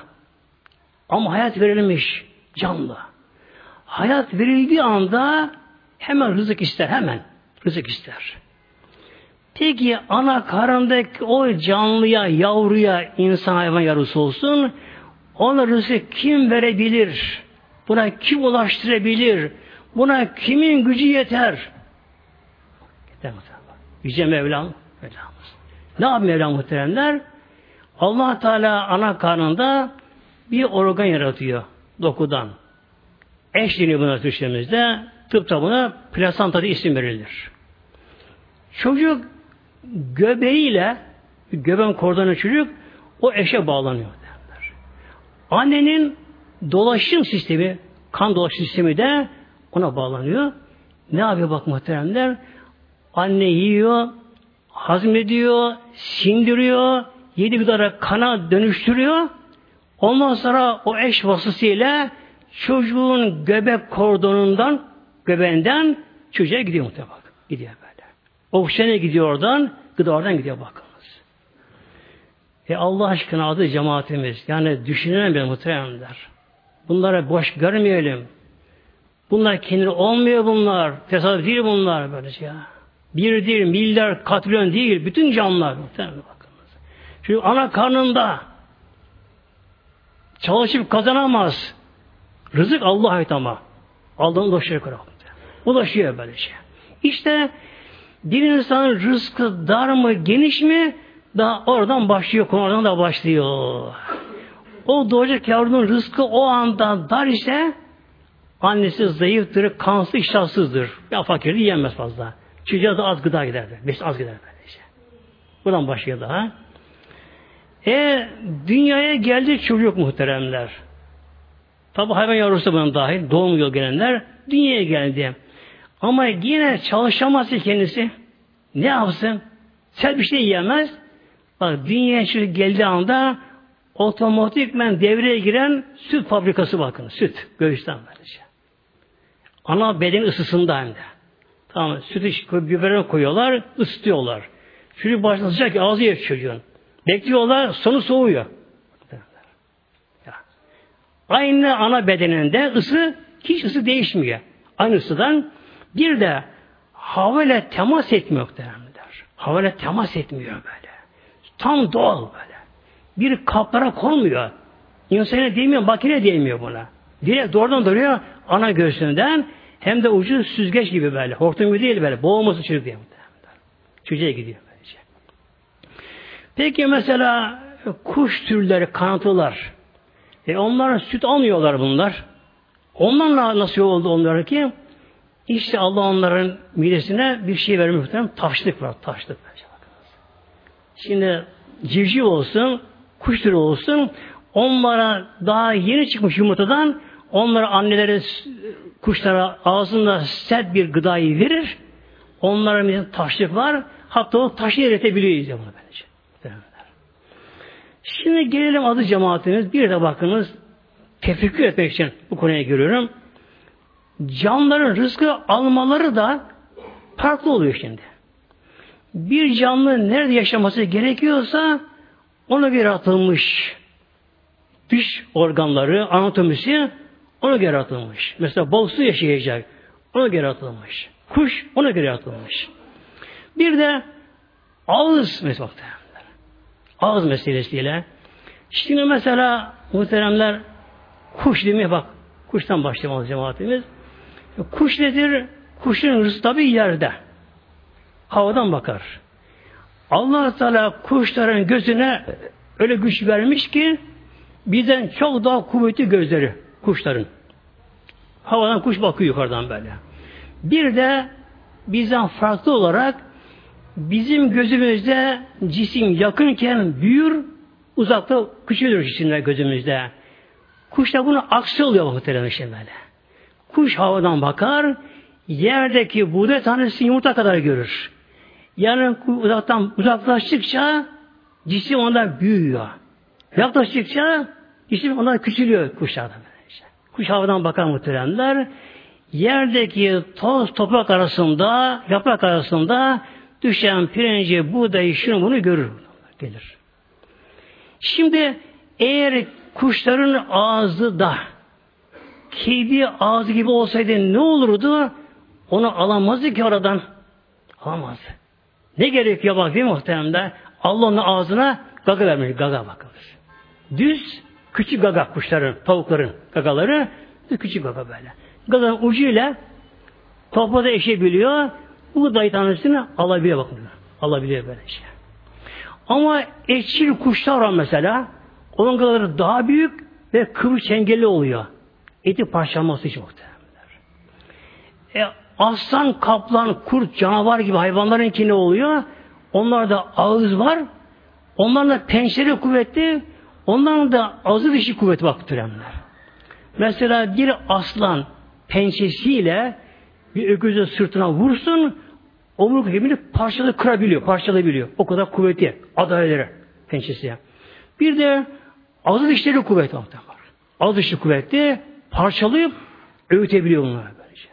Ama hayat verilmiş canlı. Hayat verildiği anda hemen rızık ister, hemen rızık ister. Peki ana karnındaki o canlıya, yavruya, insan hayvan yavrusu olsun, ona rızık kim verebilir? Buna kim ulaştırabilir? Buna kimin gücü yeter? Yüce Mevlam, Mevlamız. Ne yapıyor Mevlam muhteremler? allah Teala ana karnında bir organ yaratıyor dokudan. Eş deniyor buna Türkçemizde. Tıpta buna plasanta isim verilir. Çocuk göbeğiyle göben kordonu çocuk o eşe bağlanıyor derler. Annenin dolaşım sistemi, kan dolaşım sistemi de ona bağlanıyor. Ne yapıyor bak muhteremler? Anne yiyor, hazmediyor, sindiriyor, yedi gıdara kana dönüştürüyor. Ondan sonra o eş vasıtasıyla çocuğun göbek kordonundan, göbeğinden çocuğa gidiyor muhtemelen. Gidiyor. Oksijene gidiyor oradan, gıda oradan gidiyor bakınız. E Allah aşkına adı cemaatimiz. Yani düşünelim bir muhteremler. Bunlara boş görmeyelim. Bunlar kendine olmuyor bunlar. Tesadüf değil bunlar böylece ya. Bir değil, milyar, katrilyon değil. Bütün canlılar. Bakınız. Çünkü ana karnında çalışıp kazanamaz. Rızık Allah'a ait ama. Allah'ın ulaşıyor. Ulaşıyor böylece. İşte bir insanın rızkı dar mı, geniş mi? Daha oradan başlıyor, oradan da başlıyor. O doğacak yavrunun rızkı o anda dar ise annesi zayıftır, kansız, iştahsızdır. Ya fakir yiyemez fazla. Çocuğa da az gıda gider. Beş az gider böylece. Buradan başlıyor daha. E dünyaya geldi çocuk muhteremler. Tabi hayvan yavrusu bunun dahil. Doğum yol gelenler dünyaya geldi. Ama yine çalışamaz kendisi. Ne yapsın? Sen bir şey yiyemez. Bak dünyaya çocuk geldiği anda otomatikmen devreye giren süt fabrikası bakın. Süt. Göğüsten böylece. Ana beden ısısında hem de. Tamam, sütü biberine koyuyorlar, ısıtıyorlar. Çocuk başına sıcak ağzı yer çocuğun. Bekliyorlar, sonu soğuyor. Aynı ana bedeninde ısı, hiç ısı değişmiyor. Aynı ısıdan bir de hava ile temas etmiyor derler. Hava ile temas etmiyor böyle. Tam doğal böyle. Bir kaplara konmuyor. İnsana değmiyor, makine değmiyor buna. Direkt doğrudan duruyor ana göğsünden hem de ucu süzgeç gibi böyle. Hortum gibi değil böyle. Boğulması çocuk diye. Çocuğa gidiyor böylece. Peki mesela kuş türleri, kanatlılar. E onlar süt almıyorlar bunlar. Onlarla nasıl oldu onlara ki? İşte Allah onların midesine bir şey vermiş muhtemelen. Taşlık var. Taşlık. Şimdi civciv olsun, kuş türü olsun onlara daha yeni çıkmış yumurtadan onlara anneleri kuşlara ağzında sert bir gıdayı verir. Onlara bir taşlık var. Hatta o taşı eritebiliyor işte bunu bence. Şimdi gelelim adı cemaatimiz. Bir de bakınız tefekkür etmek için bu konuya giriyorum. Canlıların rızkı almaları da farklı oluyor şimdi. Bir canlı nerede yaşaması gerekiyorsa ona göre atılmış dış organları, anatomisi ona göre atılmış. Mesela bal su yaşayacak. Ona göre atılmış. Kuş ona göre atılmış. Bir de ağız mesela ağız meselesiyle. Şimdi mesela muhteremler kuş demeye bak. Kuştan başlayalım cemaatimiz. Kuş nedir? Kuşun rızkı tabi yerde. Havadan bakar. allah Teala kuşların gözüne öyle güç vermiş ki bizden çok daha kuvvetli gözleri kuşların. Havadan kuş bakıyor yukarıdan böyle. Bir de bizden farklı olarak bizim gözümüzde cisim yakınken büyür, uzakta küçülür cisimler gözümüzde. Kuşlar bunu aksi oluyor muhtemelen işte böyle. Kuş havadan bakar, yerdeki buğday tanesi yumurta kadar görür. Yani uzaktan uzaklaştıkça cisim ondan büyüyor. Yaklaştıkça cisim ondan küçülüyor kuşlardan. Kuş havadan bakar muhteremler. Yerdeki toz toprak arasında, yaprak arasında düşen pirinci, buğdayı, şunu bunu görür. Gelir. Şimdi eğer kuşların ağzı da kedi ağzı gibi olsaydı ne olurdu? Onu alamazdı ki oradan. Alamazdı. Ne gerekiyor bak değil mi muhteremde? Allah onun ağzına gaga vermiş. Gaga bakılır. Düz küçük gaga kuşların, tavukların gagaları küçük gaga böyle. Gaganın ucuyla toprağa eşebiliyor. Bu dayı tanesini alabiliyor bakın. Alabiliyor böyle şey. Ama etçil kuşlar var mesela. Onun gagaları daha büyük ve kıvır çengeli oluyor. Eti parçalanması için muhtemelenler. E, aslan, kaplan, kurt, canavar gibi hayvanların ki ne oluyor? Onlarda ağız var. Onların da pençeleri kuvvetli. Onların da ağzı dışı kuvveti bak türemler. Mesela bir aslan pençesiyle bir öküzün sırtına vursun omurga kemiğini parçalı kırabiliyor, parçalayabiliyor. O kadar kuvvetli adayları pençesi. Bir de ağzı dişleri kuvvetli var. Ağzı dışı kuvvetli parçalayıp öğütebiliyor bunlar böylece.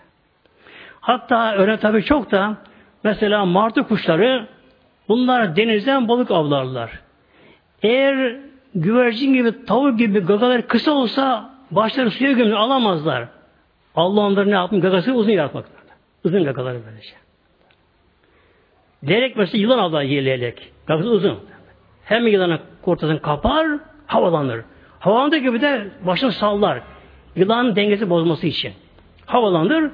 Hatta öyle tabii çok da mesela martı kuşları bunlar denizden balık avlarlar. Eğer güvercin gibi tavuk gibi gagalar kısa olsa başları suya gömülür alamazlar. Allah onları ne yapmış? Gagası uzun yaratmaklar. Uzun gagaları böylece. Leylek mesela yılan avlar leylek. Gagası uzun. Hem yılanın ortasını kapar, havalanır. Havalandığı gibi de başını sallar. Yılanın dengesi bozması için. Havalandır.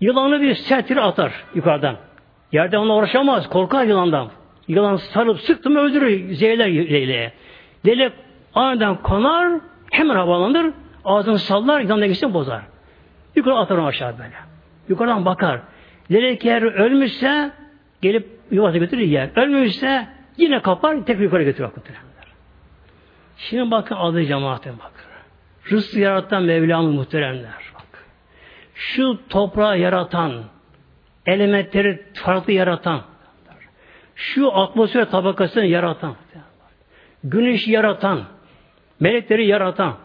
Yılanı bir sertiri atar yukarıdan. Yerden onunla uğraşamaz. Korkar yılandan. Yılan sarıp sıktı mı öldürür. Zehirler leyleğe. Leylek aniden konar, hemen havalanır. Ağzını sallar, yılan dengesini bozar. Yukarı atar aşağı böyle. Yukarıdan bakar. Leylek eğer ölmüşse gelip yuvasına götürür yer. Ölmüşse yine kapar, tekrar yukarı götürür. Şimdi bakın adı cemaate bakın. Rızkı yaratan Mevlamız muhteremler. Bak. Şu toprağı yaratan, elementleri farklı yaratan, şu atmosfer tabakasını yaratan, güneşi yaratan, melekleri yaratan,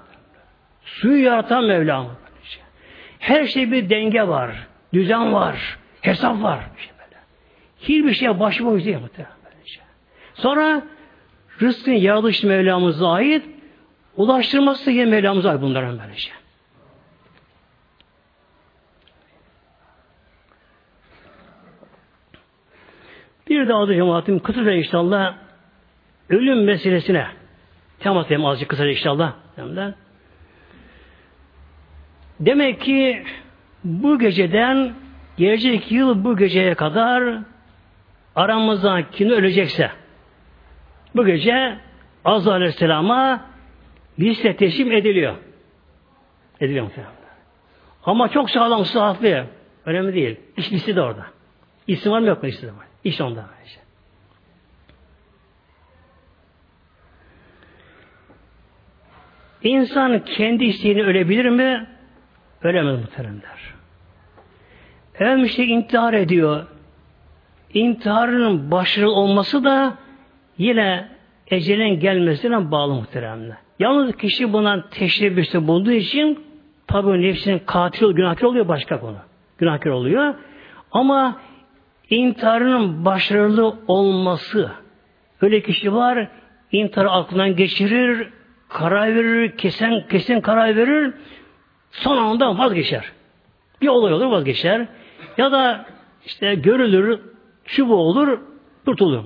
suyu yaratan Mevlamız. Her şey bir denge var, düzen var, hesap var. Hiçbir şeye başıboş değil. Sonra rızkın yaratılış Mevlamıza ait Ulaştırması da yine Mevlamıza bunların böylece. Bir de adı cemaatim kısaca inşallah ölüm meselesine temas edelim azıcık kısaca inşallah. Demek ki bu geceden gelecek yıl bu geceye kadar aramızdan kim ölecekse bu gece Azza Aleyhisselam'a liste teslim ediliyor. Ediliyor muhtemelen. Ama çok sağlam, sıhhatli. Önemli değil. İş liste de orada. İsim var mı yok mu listede var. İş onda. Işte. İnsan kendi isteğini ölebilir mi? Ölemez muhteremler. Ölmüşte intihar ediyor. İntiharının başarılı olması da yine ecelin gelmesine bağlı muhteremler. Yalnız kişi buna teşebbüste bulduğu için tabi nefsinin katil, günahkar oluyor başka konu. Günahkar oluyor. Ama intiharının başarılı olması öyle kişi var intihar aklından geçirir karar verir, kesin, kesin karar verir son anda vazgeçer. Bir olay olur vazgeçer. Ya da işte görülür, çubuğu olur, kurtulur.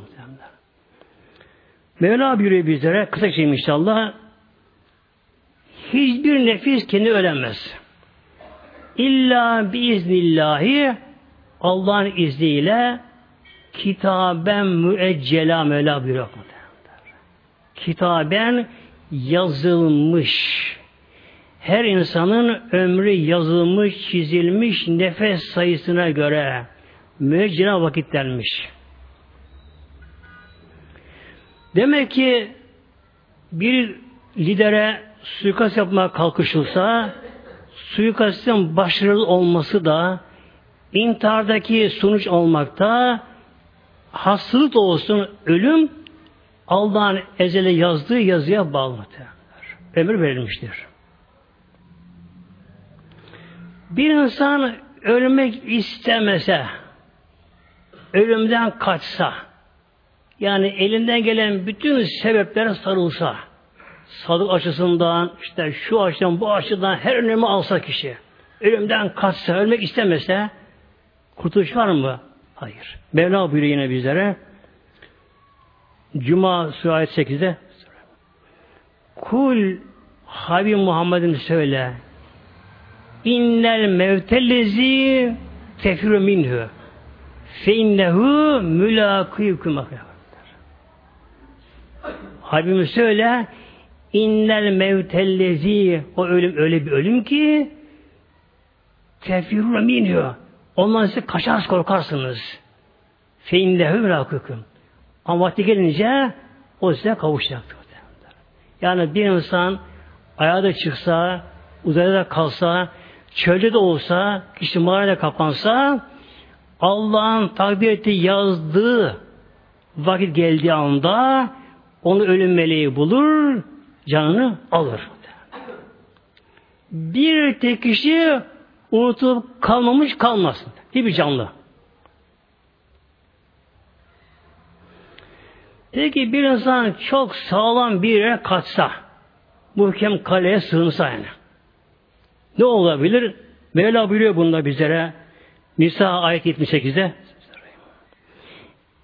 Mevla buyuruyor bizlere, kısa şey inşallah, hiçbir nefis kendi ölemez. İlla biiznillahi Allah'ın izniyle kitaben müeccela Mevla buyuruyor. Kitaben yazılmış. Her insanın ömrü yazılmış, çizilmiş nefes sayısına göre müeccela vakitlenmiş. Demek ki bir lidere suikast yapmaya kalkışılsa suikastin başarılı olması da intihardaki sonuç olmakta hastalık olsun ölüm Allah'ın ezele yazdığı yazıya bağlıdır. Ömür verilmiştir. Bir insan ölmek istemese, ölümden kaçsa, yani elinden gelen bütün sebeplere sarılsa, sağlık açısından, işte şu açıdan, bu açıdan her önemi alsa kişi, ölümden kaçsa, ölmek istemese, kurtuluş var mı? Hayır. Mevla buyuruyor yine bizlere, Cuma Suresi ayet 8'de Kul Habib Muhammed'in söyle İnnel mevtellezi tefiru minhu fe innehu mülakıykum Habibim söyle innel mevtellezi o ölüm öyle bir ölüm ki tefiru minhu ondan size kaçar korkarsınız. Fe innehu mülakıykum ama vakti gelince o size kavuşacaktır. Yani bir insan ayağa da çıksa, uzayda da kalsa, çölde de olsa, kişi mağarada kapansa, Allah'ın takdir ettiği yazdığı vakit geldiği anda onu ölüm meleği bulur, canını alır. Bir tek kişi unutup kalmamış kalmasın. Bir canlı. Peki bir insan çok sağlam bir yere kaçsa, muhkem kaleye sığınsa yani. Ne olabilir? Mevla biliyor bunda bizlere. Nisa ayet 78'de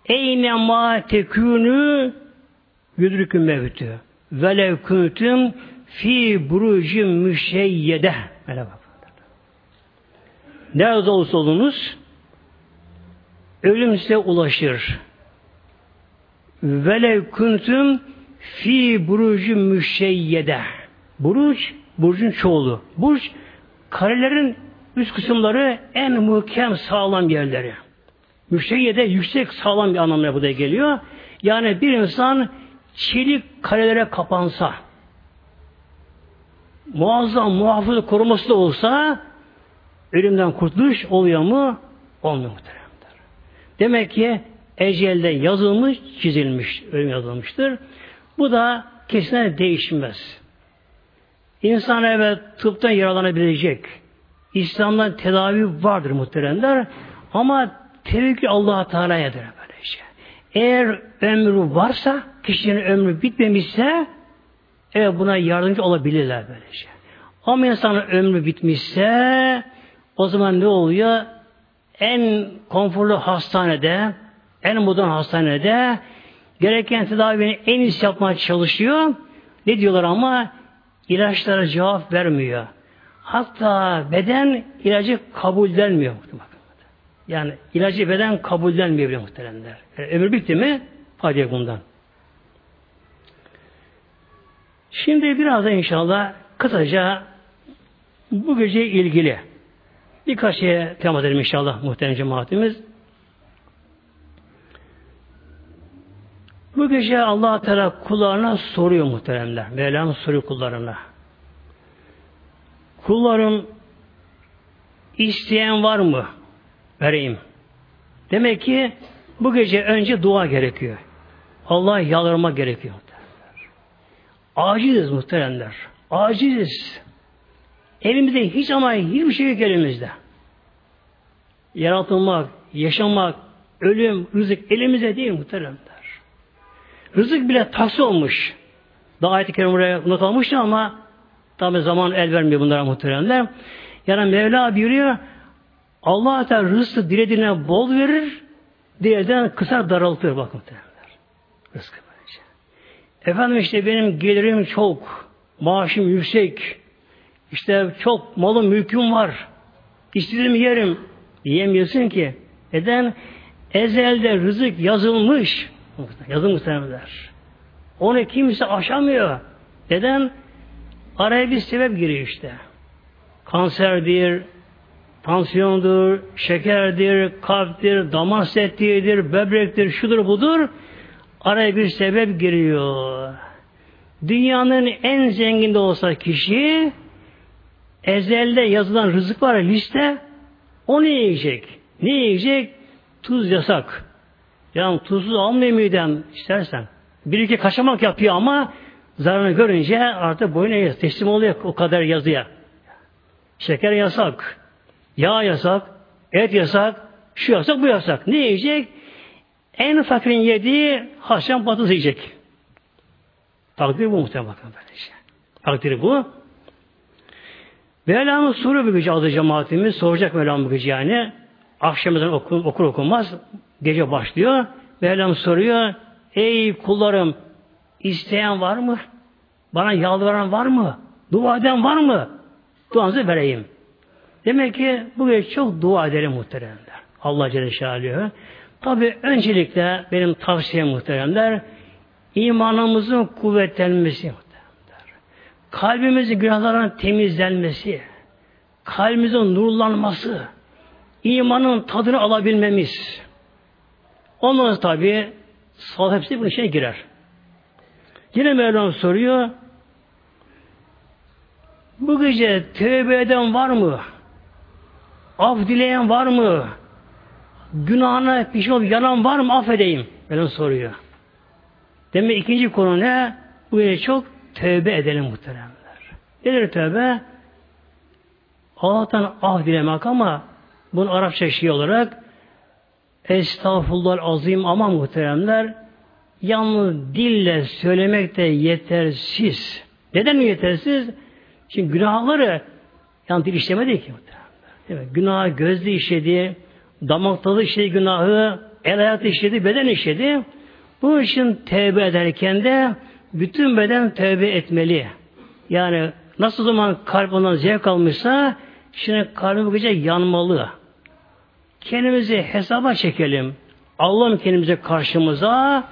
Eyne ma tekünü yudrüküm mevtü velev küntüm fi burucim müşeyyede Böyle bak. Nerede olursa olunuz ölüm size ulaşır. Velev kuntum fi burucu müşeyyede. Buruç, burcun çoğulu. Burç, karelerin üst kısımları en muhkem sağlam yerleri. Müşeyyede yüksek sağlam bir anlamına bu da geliyor. Yani bir insan çelik kalelere kapansa, muazzam muhafızı koruması da olsa ölümden kurtuluş oluyor mu? Olmuyor muhteremler. Demek ki ecelde yazılmış, çizilmiş, ölüm yazılmıştır. Bu da kesinlikle değişmez. İnsan evet tıptan yaralanabilecek. İslam'dan tedavi vardır muhteremler. Ama tevekkül Allah-u Teala'yadır. Eğer ömrü varsa, kişinin ömrü bitmemişse, evet buna yardımcı olabilirler böylece. Ama insanın ömrü bitmişse, o zaman ne oluyor? En konforlu hastanede, en modern hastanede gereken tedavinin en iyisi yapmaya çalışıyor. Ne diyorlar ama ilaçlara cevap vermiyor. Hatta beden ilacı kabullenmiyor. Yani ilacı beden kabullenmiyor muhteremler. Yani ömür bitti mi? Hadi bundan. Şimdi biraz da inşallah kısaca bu gece ilgili birkaç şeye temas edelim inşallah muhterem cemaatimiz. Bu gece allah Teala kullarına soruyor muhteremler. Mevlam soruyor kullarına. Kullarım isteyen var mı? Vereyim. Demek ki bu gece önce dua gerekiyor. Allah yalvarma gerekiyor. Aciziz muhteremler. Aciziz. Elimizde hiç ama hiçbir şey yok elimizde. Yaratılmak, yaşamak, ölüm, rızık elimizde değil muhteremler. Rızık bile taksi olmuş. Daha ayet-i kerim buraya not almıştı ama tabi zaman el vermiyor bunlara muhteremler. Yani Mevla buyuruyor Allah Teala rızkı dilediğine bol verir, diğerden kısa daraltır bakın muhteremler. Rızkı böylece. Efendim işte benim gelirim çok, maaşım yüksek, işte çok malım mülküm var, istediğim yerim, yiyemiyorsun ki. Neden? Ezelde rızık yazılmış. Yazın muhtemelenler. Onu kimse aşamıyor. Neden? Araya bir sebep giriyor işte. Kanserdir, tansiyondur, şekerdir, kalptir, damar setliğidir, böbrektir, şudur budur. araya bir sebep giriyor. Dünyanın en zengin de olsa kişi ezelde yazılan rızık var liste onu yiyecek. Ne yiyecek? Tuz yasak. Yani tuzsuz almıyor midem istersen. Bir iki kaçamak yapıyor ama zararını görünce artık boyuna eğiyor. Teslim oluyor o kadar yazıya. Şeker yasak. Yağ yasak. Et yasak. Şu yasak bu yasak. Ne yiyecek? En fakirin yediği haşlan patates yiyecek. Takdir bu muhtemelen böylece. Takdiri bu. Mevlamız soruyor bir gece adı cemaatimiz. Soracak Mevlam bu yani. Akşamdan okur, okur okumaz. Gece başlıyor. Mevlam soruyor. Ey kullarım isteyen var mı? Bana yalvaran var mı? Dua eden var mı? Duanızı vereyim. Demek ki bu gece çok dua edelim muhteremler. Allah Celle Şaluhu. Tabi öncelikle benim tavsiyem muhteremler imanımızın kuvvetlenmesi muhteremler. Kalbimizin günahlarının temizlenmesi, kalbimizin nurlanması, imanın tadını alabilmemiz. Ondan tabi sağ hepsi bunun içine girer. Yine Mevlam soruyor. Bu gece tövbe eden var mı? Af dileyen var mı? Günahına pişman olup yalan var mı? Affedeyim. Mevlam soruyor. Demek ikinci konu ne? Bu çok tövbe edelim muhteremler. Nedir tövbe? Allah'tan af dilemek ama bunu Arapça şey olarak Estağfurullah azim ama muhteremler yalnız dille söylemek de yetersiz. Neden yetersiz? Çünkü günahları yani dil işlemedi ki mi? Günah gözde işledi, damak tadı işledi günahı, el hayatı işledi, beden işledi. Bu için tevbe ederken de bütün beden tevbe etmeli. Yani nasıl zaman kalp ondan zevk almışsa şimdi kalbimiz gece yanmalı kendimizi hesaba çekelim. Allah'ım kendimize karşımıza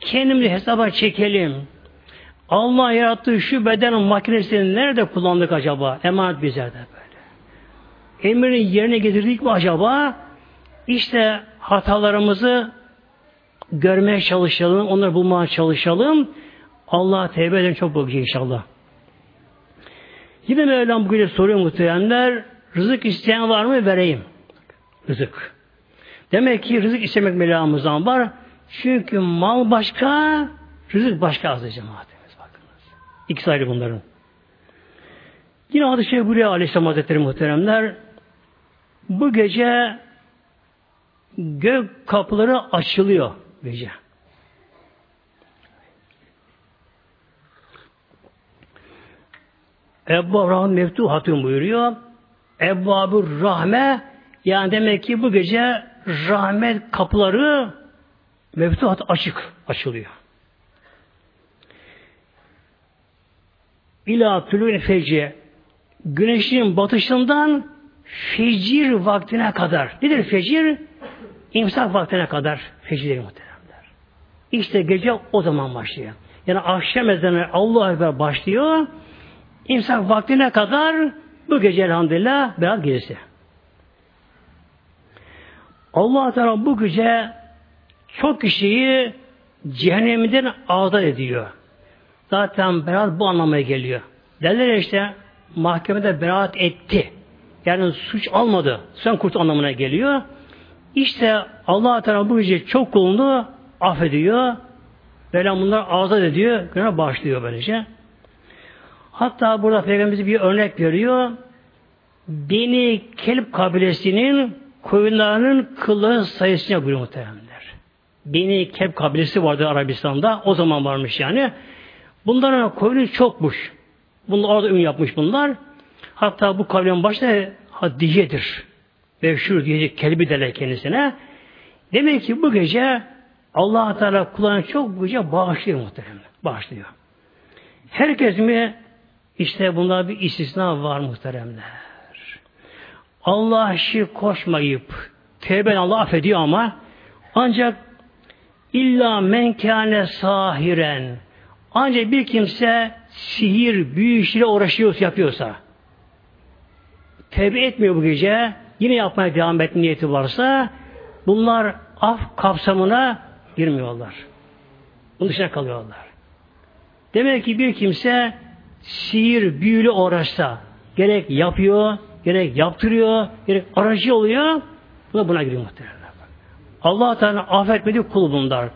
kendimizi hesaba çekelim. Allah yarattığı şu bedenin makinesini nerede kullandık acaba? Emanet bize de. Emrini yerine getirdik mi acaba? İşte hatalarımızı görmeye çalışalım, onları bulmaya çalışalım. Allah tevbe edelim çok bakıcı inşallah. Yine Mevlam bugün soruyor muhtemelenler, rızık isteyen var mı vereyim. Rızık. Demek ki rızık istemek melamızdan var. Çünkü mal başka, rızık başka azı cemaatimiz. Bakınız. İkisi ayrı bunların. Yine hadis-i şerif buraya Aleyhisselam Hazretleri muhteremler bu gece gök kapıları açılıyor gece. Ebu Abraham Meftuhatun buyuruyor. Ebu Rahme yani demek ki bu gece rahmet kapıları meftuhat açık açılıyor. İlâ tülûn feci güneşin batışından fecir vaktine kadar. Nedir fecir? İmsak vaktine kadar fecir muhteremler. İşte gece o zaman başlıyor. Yani akşam ezanı Allah Ekber başlıyor. İmsak vaktine kadar bu gece elhamdülillah biraz gecesi. Allah Teala bu gece çok kişiyi cehennemden azat ediyor. Zaten beraat bu anlamaya geliyor. Derler işte mahkemede beraat etti. Yani suç almadı. Sen kurt anlamına geliyor. İşte Allah Teala bu gece çok kulunu affediyor. Böyle bunlar azat ediyor. Günah başlıyor böylece. Hatta burada Peygamberimiz bir örnek veriyor. Beni Kelp kabilesinin koyunlarının kılları sayısına buyuruyor muhtemelenler. Beni Kep kabilesi vardı Arabistan'da. O zaman varmış yani. Bunların koyunu çokmuş. Bunlar orada ün yapmış bunlar. Hatta bu kabilenin başında Hadiye'dir. Meşhur diyecek kelbi derler kendisine. Demek ki bu gece allah Teala kullarına çok bu gece bağışlıyor muhtemelen. Bağışlıyor. Herkes mi işte bunlar bir istisna var muhteremler. Allah'a şirk koşmayıp tevben Allah affediyor ama ancak illa menkâne sahiren ancak bir kimse sihir, büyü işiyle uğraşıyorsa, yapıyorsa tevbe etmiyor bu gece yine yapmaya devam etme niyeti varsa bunlar af kapsamına girmiyorlar. Bunun dışına kalıyorlar. Demek ki bir kimse sihir, büyülü uğraşsa gerek yapıyor, gerek yaptırıyor, gerek aracı oluyor. Bu da buna giriyor muhtemelen. Allah Teala affetmediği kul bunlar.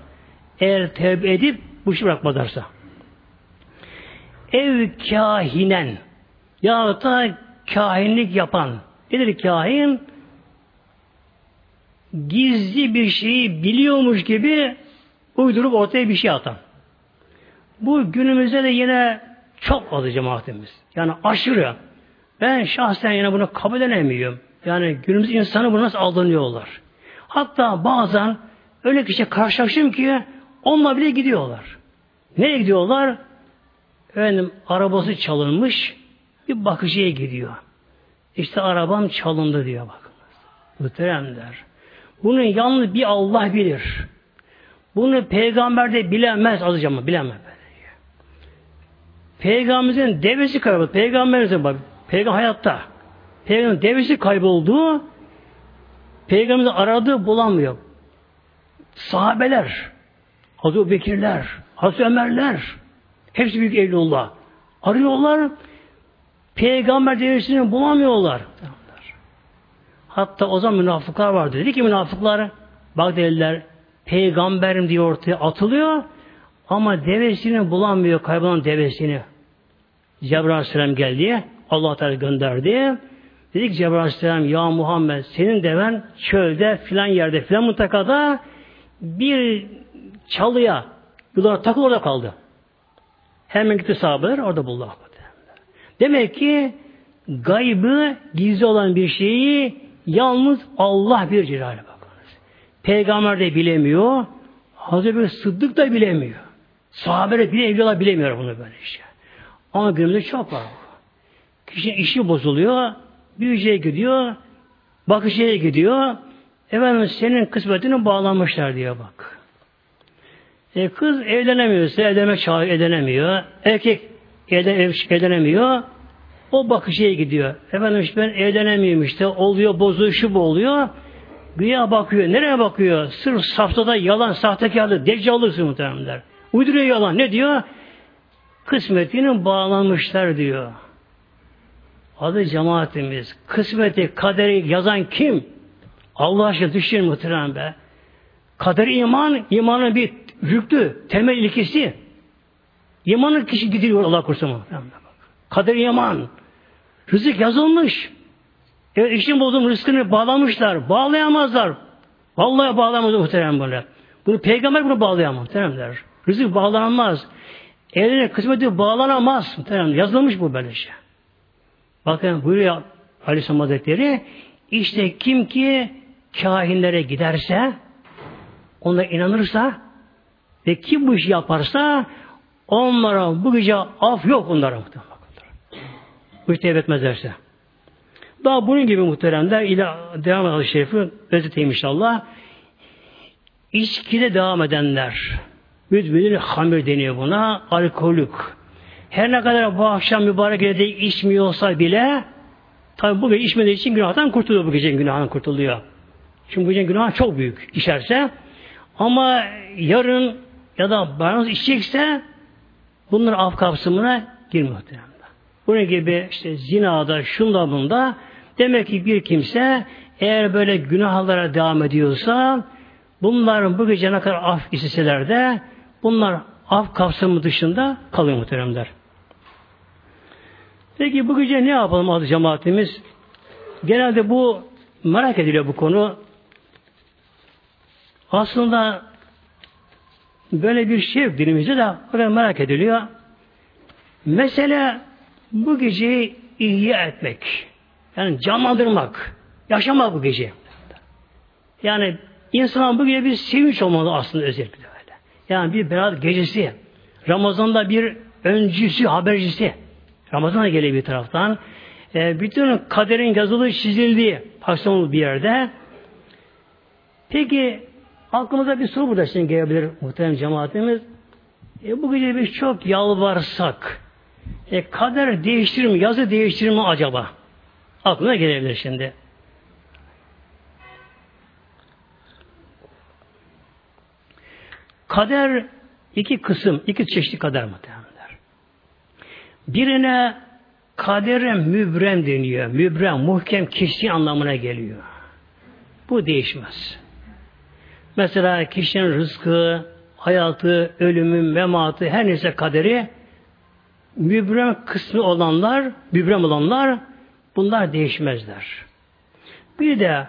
Eğer tevbe edip bu işi bırakmadarsa. Ev kahinen ya da kahinlik yapan. Nedir kahin? Gizli bir şeyi biliyormuş gibi uydurup ortaya bir şey atan. Bu günümüzde de yine çok fazla cemaatimiz. Yani aşırı. Ben şahsen yine bunu kabul edemiyorum. Yani günümüz insanı bunu nasıl aldanıyorlar. Hatta bazen öyle kişi karşılaştım ki onunla bile gidiyorlar. Nereye gidiyorlar? Efendim arabası çalınmış bir bakıcıya gidiyor. İşte arabam çalındı diyor bakınız. Muhteremler. Bunu yalnız bir Allah bilir. Bunu peygamber de bilemez azıcık ama bilemez. Peygamberimizin devesi kayboldu. Peygamberimizin bak, peygamber hayatta. Peygamberin devesi kayboldu. Peygamberimizin aradığı bulamıyor. Sahabeler, Hazreti Bekirler, Hazreti Ömerler, hepsi büyük evlullah. Arıyorlar, peygamber devesini bulamıyorlar. Hatta o zaman münafıklar vardı. Dedi ki münafıklar, bak dediler, peygamberim diye ortaya atılıyor ama devesini bulamıyor, kaybolan devesini. Cebrail Aleyhisselam geldi, Allah Teala gönderdi. Dedi ki Cebrail Aleyhisselam, ya Muhammed senin deven çölde filan yerde filan mutakada bir çalıya yıllar takıl orada kaldı. Hemen gitti sahabeler orada buldu. Demek ki gaybı gizli olan bir şeyi yalnız Allah bir Celaluhu bakınız. Peygamber de bilemiyor. Hazreti Sıddık da bilemiyor. Sahabeler bile evliyalar bilemiyor bunu böyle işte. Ama günümüzde çok var. Kişinin işi bozuluyor. Bir şeye gidiyor. Bakışıya gidiyor. Efendim senin kısmetini bağlamışlar diyor bak. E kız evlenemiyorsa evlenmek çağı evlenemiyor. Erkek evlen, evlenemiyor. O bakışıya gidiyor. Efendim işte ben evlenemiyorum işte. Oluyor, bozuyor, şu bu oluyor. Güya bakıyor. Nereye bakıyor? Sırf saftada yalan, sahtekarlık, deccallıksın muhtemelenler. Uyduruyor yalan. Ne diyor? Kısmetini bağlanmışlar diyor. Adı cemaatimiz. Kısmeti, kaderi yazan kim? Allah aşkına düşünün muhtemelen be. Kader iman, imanın bir rüklü, temel ilkesi. İmanın kişi gidiyor Allah korusun. Kader iman. Rızık yazılmış. Evet işin bozduğum rızkını bağlamışlar. Bağlayamazlar. Vallahi bağlayamaz muhterem böyle. Bunu peygamber bunu bağlayamaz muhteremler. Rızık bağlanmaz. Eline kısmeti bağlanamaz. Muhterem. Yazılmış bu böyle şey. Bakın buyuruyor Aleyhisselam Hazretleri işte kim ki kahinlere giderse ona inanırsa ve kim bu işi yaparsa onlara bu gece af yok onlara muhtemelen. Bu işi etmezlerse. Daha bunun gibi muhteremler ile devam eden şerifi özeteyim inşallah. İçkide devam edenler müdminin hamir deniyor buna. Alkolük. Her ne kadar bu akşam mübarek gecede içmiyorsa bile tabi bu gece içmediği için günahtan kurtuluyor bu gecenin günahından kurtuluyor. Çünkü bu gecenin günahı çok büyük içerse ama yarın ya da bayanız içecekse bunların af kapsamına girmiyor muhtemelen. Bunun gibi işte zinada, şunda bunda demek ki bir kimse eğer böyle günahlara devam ediyorsa bunların bu gece ne kadar af isteseler de bunlar af kapsamı dışında kalıyor muhteremler. Peki bu gece ne yapalım adı cemaatimiz? Genelde bu merak ediliyor bu konu. Aslında böyle bir şey yok dilimizde de burada merak ediliyor. Mesela bu geceyi ihya etmek. Yani canlandırmak. Yaşamak bu gece. Yani insan bu gece bir sevinç olmalı aslında özellikle öyle. Yani bir berat gecesi. Ramazan'da bir öncüsü, habercisi. Ramazan'a geliyor bir taraftan. E, bütün kaderin yazılı çizildiği paksamlı bir yerde. Peki aklımıza bir soru burada şimdi gelebilir muhterem cemaatimiz. E, bu gece biz çok yalvarsak, e, kader değiştirir mi? Yazı değiştirir mi acaba? Aklına gelebilir şimdi. Kader iki kısım, iki çeşit kader muhtemelenler. Birine kadere mübrem deniyor. Mübrem, muhkem, kişi anlamına geliyor. Bu değişmez. Mesela kişinin rızkı, hayatı, ölümü, mematı, her neyse kaderi mübrem kısmı olanlar, mübrem olanlar bunlar değişmezler. Bir de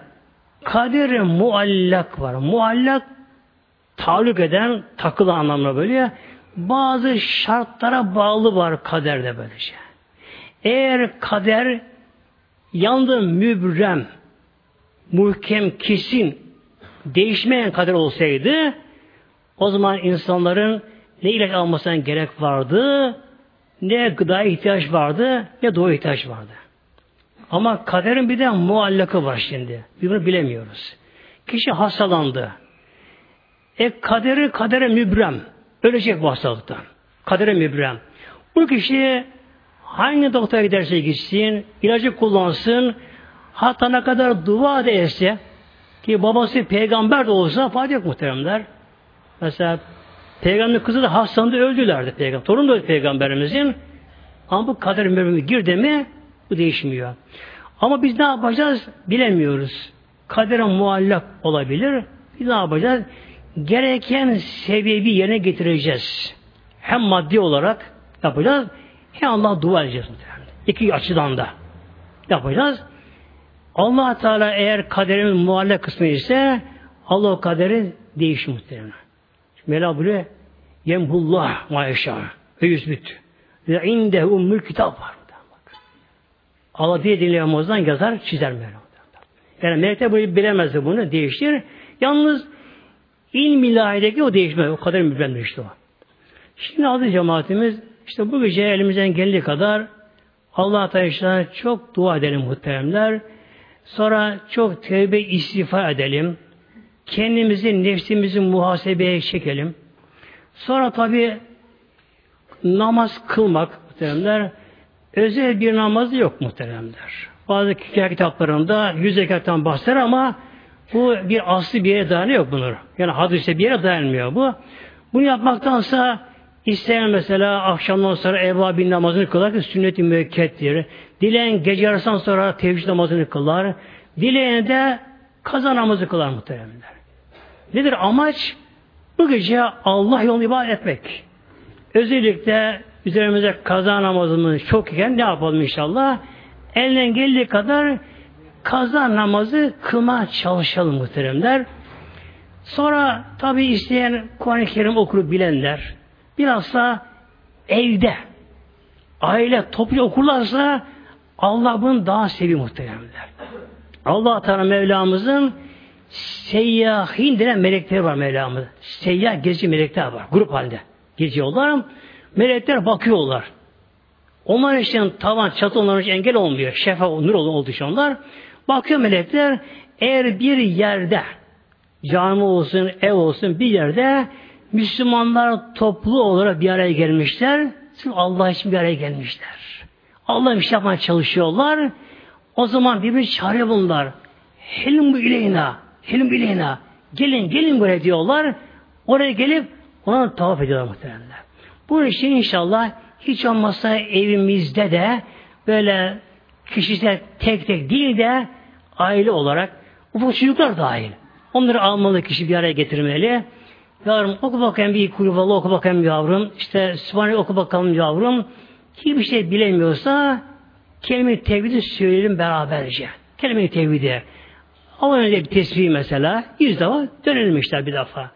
kaderi muallak var. Muallak taluk eden, takılı anlamına böyle bazı şartlara bağlı var kaderde böylece. Eğer kader yandı mübrem, muhkem, kesin, değişmeyen kader olsaydı o zaman insanların ne ilaç almasına gerek vardı, ne gıdaya ihtiyaç vardı, ne doğu ihtiyaç vardı. Ama kaderin bir de muallakı var şimdi. Bunu bilemiyoruz. Kişi hastalandı. E kaderi kadere mübrem. Ölecek bu hastalıktan. Kadere mübrem. Bu kişi hangi doktora giderse gitsin, ilacı kullansın, hatta ne kadar dua da etse, ki babası peygamber de olsa fayda yok muhteremler. Mesela peygamber kızı da hastalandı öldülerdi peygamber. Torun da öldü peygamberimizin. Ama bu kader mübremi girdi mi bu değişmiyor. Ama biz ne yapacağız bilemiyoruz. Kadere muallak olabilir. Biz ne yapacağız? gereken sebebi yerine getireceğiz. Hem maddi olarak yapacağız, hem Allah dua edeceğiz. İki açıdan da yapacağız. Allah Teala eğer kaderin muhalle kısmı ise Allah o kaderi değişir muhtemelen. Mela buyuruyor Yemhullah ma eşâ ve yüzbüt ve indehu ummül kitap var. Allah diye dinleyemezden yazar, çizer Mevla. Yani melekler böyle bilemezdi bunu, değiştir. Yalnız İlm ilahideki o değişme, o kadar mübrendir işte o. Şimdi adı cemaatimiz işte bu gece elimizden geldiği kadar Allah Teala çok dua edelim muhteremler. Sonra çok tevbe istiğfar edelim. Kendimizi, nefsimizi muhasebeye çekelim. Sonra tabi namaz kılmak muhteremler özel bir namazı yok muhteremler. Bazı kitaplarında yüz zekattan bahseder ama bu bir aslı bir yere dayanıyor bunlar. Yani hadise bir yere dayanmıyor bu. Bunu yapmaktansa isteyen mesela akşamdan sonra evvabin namazını kılar ki sünnet-i müekkettir. Dileyen gece yarısından sonra tevhid namazını kılar. Dileyen de kaza namazı kılar muhteremler. Nedir amaç? Bu gece Allah yolunu ibadet etmek. Özellikle üzerimize kaza namazımız çok iken ne yapalım inşallah? Elinden geldiği kadar kaza namazı kılma çalışalım muhteremler. Sonra tabi isteyen Kur'an-ı Kerim okuru bilenler bilhassa evde aile toplu okurlarsa Allah bunu daha seviyor muhteremler. Allah Teala Mevlamızın seyyahin denen melekleri var Mevlamız. Seyyah gezi melekler var. Grup halinde geziyorlar. Melekler bakıyorlar. Onlar için tavan, çatı onların için engel olmuyor. Şeffaf, nur olduğu için onlar. Bakıyor melekler eğer bir yerde cami olsun, ev olsun bir yerde Müslümanlar toplu olarak bir araya gelmişler. Sırf Allah için bir araya gelmişler. Allah bir şey yapmaya çalışıyorlar. O zaman birbirini çağırıyor bunlar. Helim bu ileyna, helim ileyna. Gelin, gelin buraya diyorlar. Oraya gelip ona tavaf ediyorlar muhtemelen. Bu işi inşallah hiç olmazsa evimizde de böyle kişisel tek tek değil de aile olarak ufak çocuklar dahil. Onları almalı kişi bir araya getirmeli. Yavrum oku bakayım bir kurbalı oku bakayım yavrum. İşte Sübhanallah oku bakalım yavrum. Hiçbir şey bilemiyorsa kelime-i tevhidi söyleyelim beraberce. Kelime-i tevhidi. Önce bir tesbih mesela. Yüz defa dönelim işte bir defa.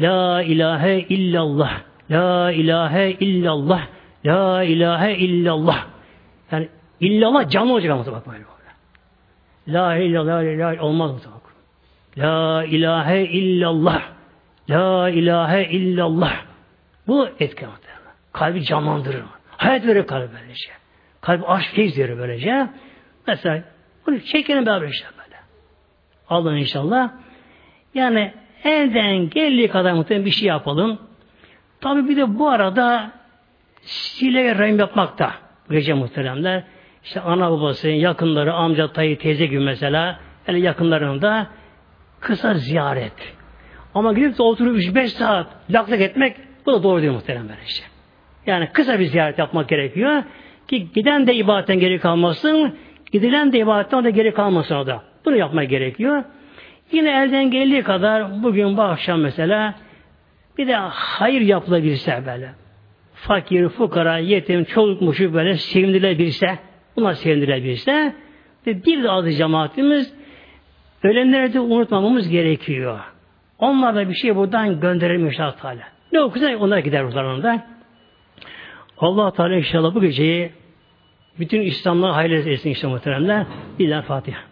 La ilahe illallah. La ilahe illallah. La ilahe illallah. Yani illallah canlı olacak ama bak böyle. La ilahe illallah, la ilahe olmaz mı? La ilahe illallah. La ilahe illallah. Bu etki Kalbi canlandırır. Hayat verir kalbi böylece. Kalbi aşk keyif verir böylece. Mesela bunu çekelim beraber işte böyle. Allah'ın inşallah. Yani elden geldiği kadar muhtemelen bir şey yapalım. Tabi bir de bu arada sile rahim yapmak da gece muhteremler işte ana babası, yakınları, amca, dayı, teyze gibi mesela hele yakınlarında kısa ziyaret. Ama gidip de oturup 3-5 saat laklak etmek Bu da doğru değil muhterem işte. Yani kısa bir ziyaret yapmak gerekiyor ki giden de ibadetten geri kalmasın, gidilen de ibadetten de geri kalmasın o da. Bunu yapmak gerekiyor. Yine elden geldiği kadar bugün bu akşam mesela bir de hayır yapılabilse böyle. Fakir, fukara, yetim, çoluk muşu böyle sevindirilebilse, buna sevindirilebilse ve bir de azı cemaatimiz ölenleri de unutmamamız gerekiyor. Onlar da bir şey buradan gönderilmiş Allah Teala. Ne okursa onlar gider huzurlarında. Allah Teala inşallah bu geceyi bütün İslam'la hayırlı etsin işte muhteremler. Bilen Fatiha.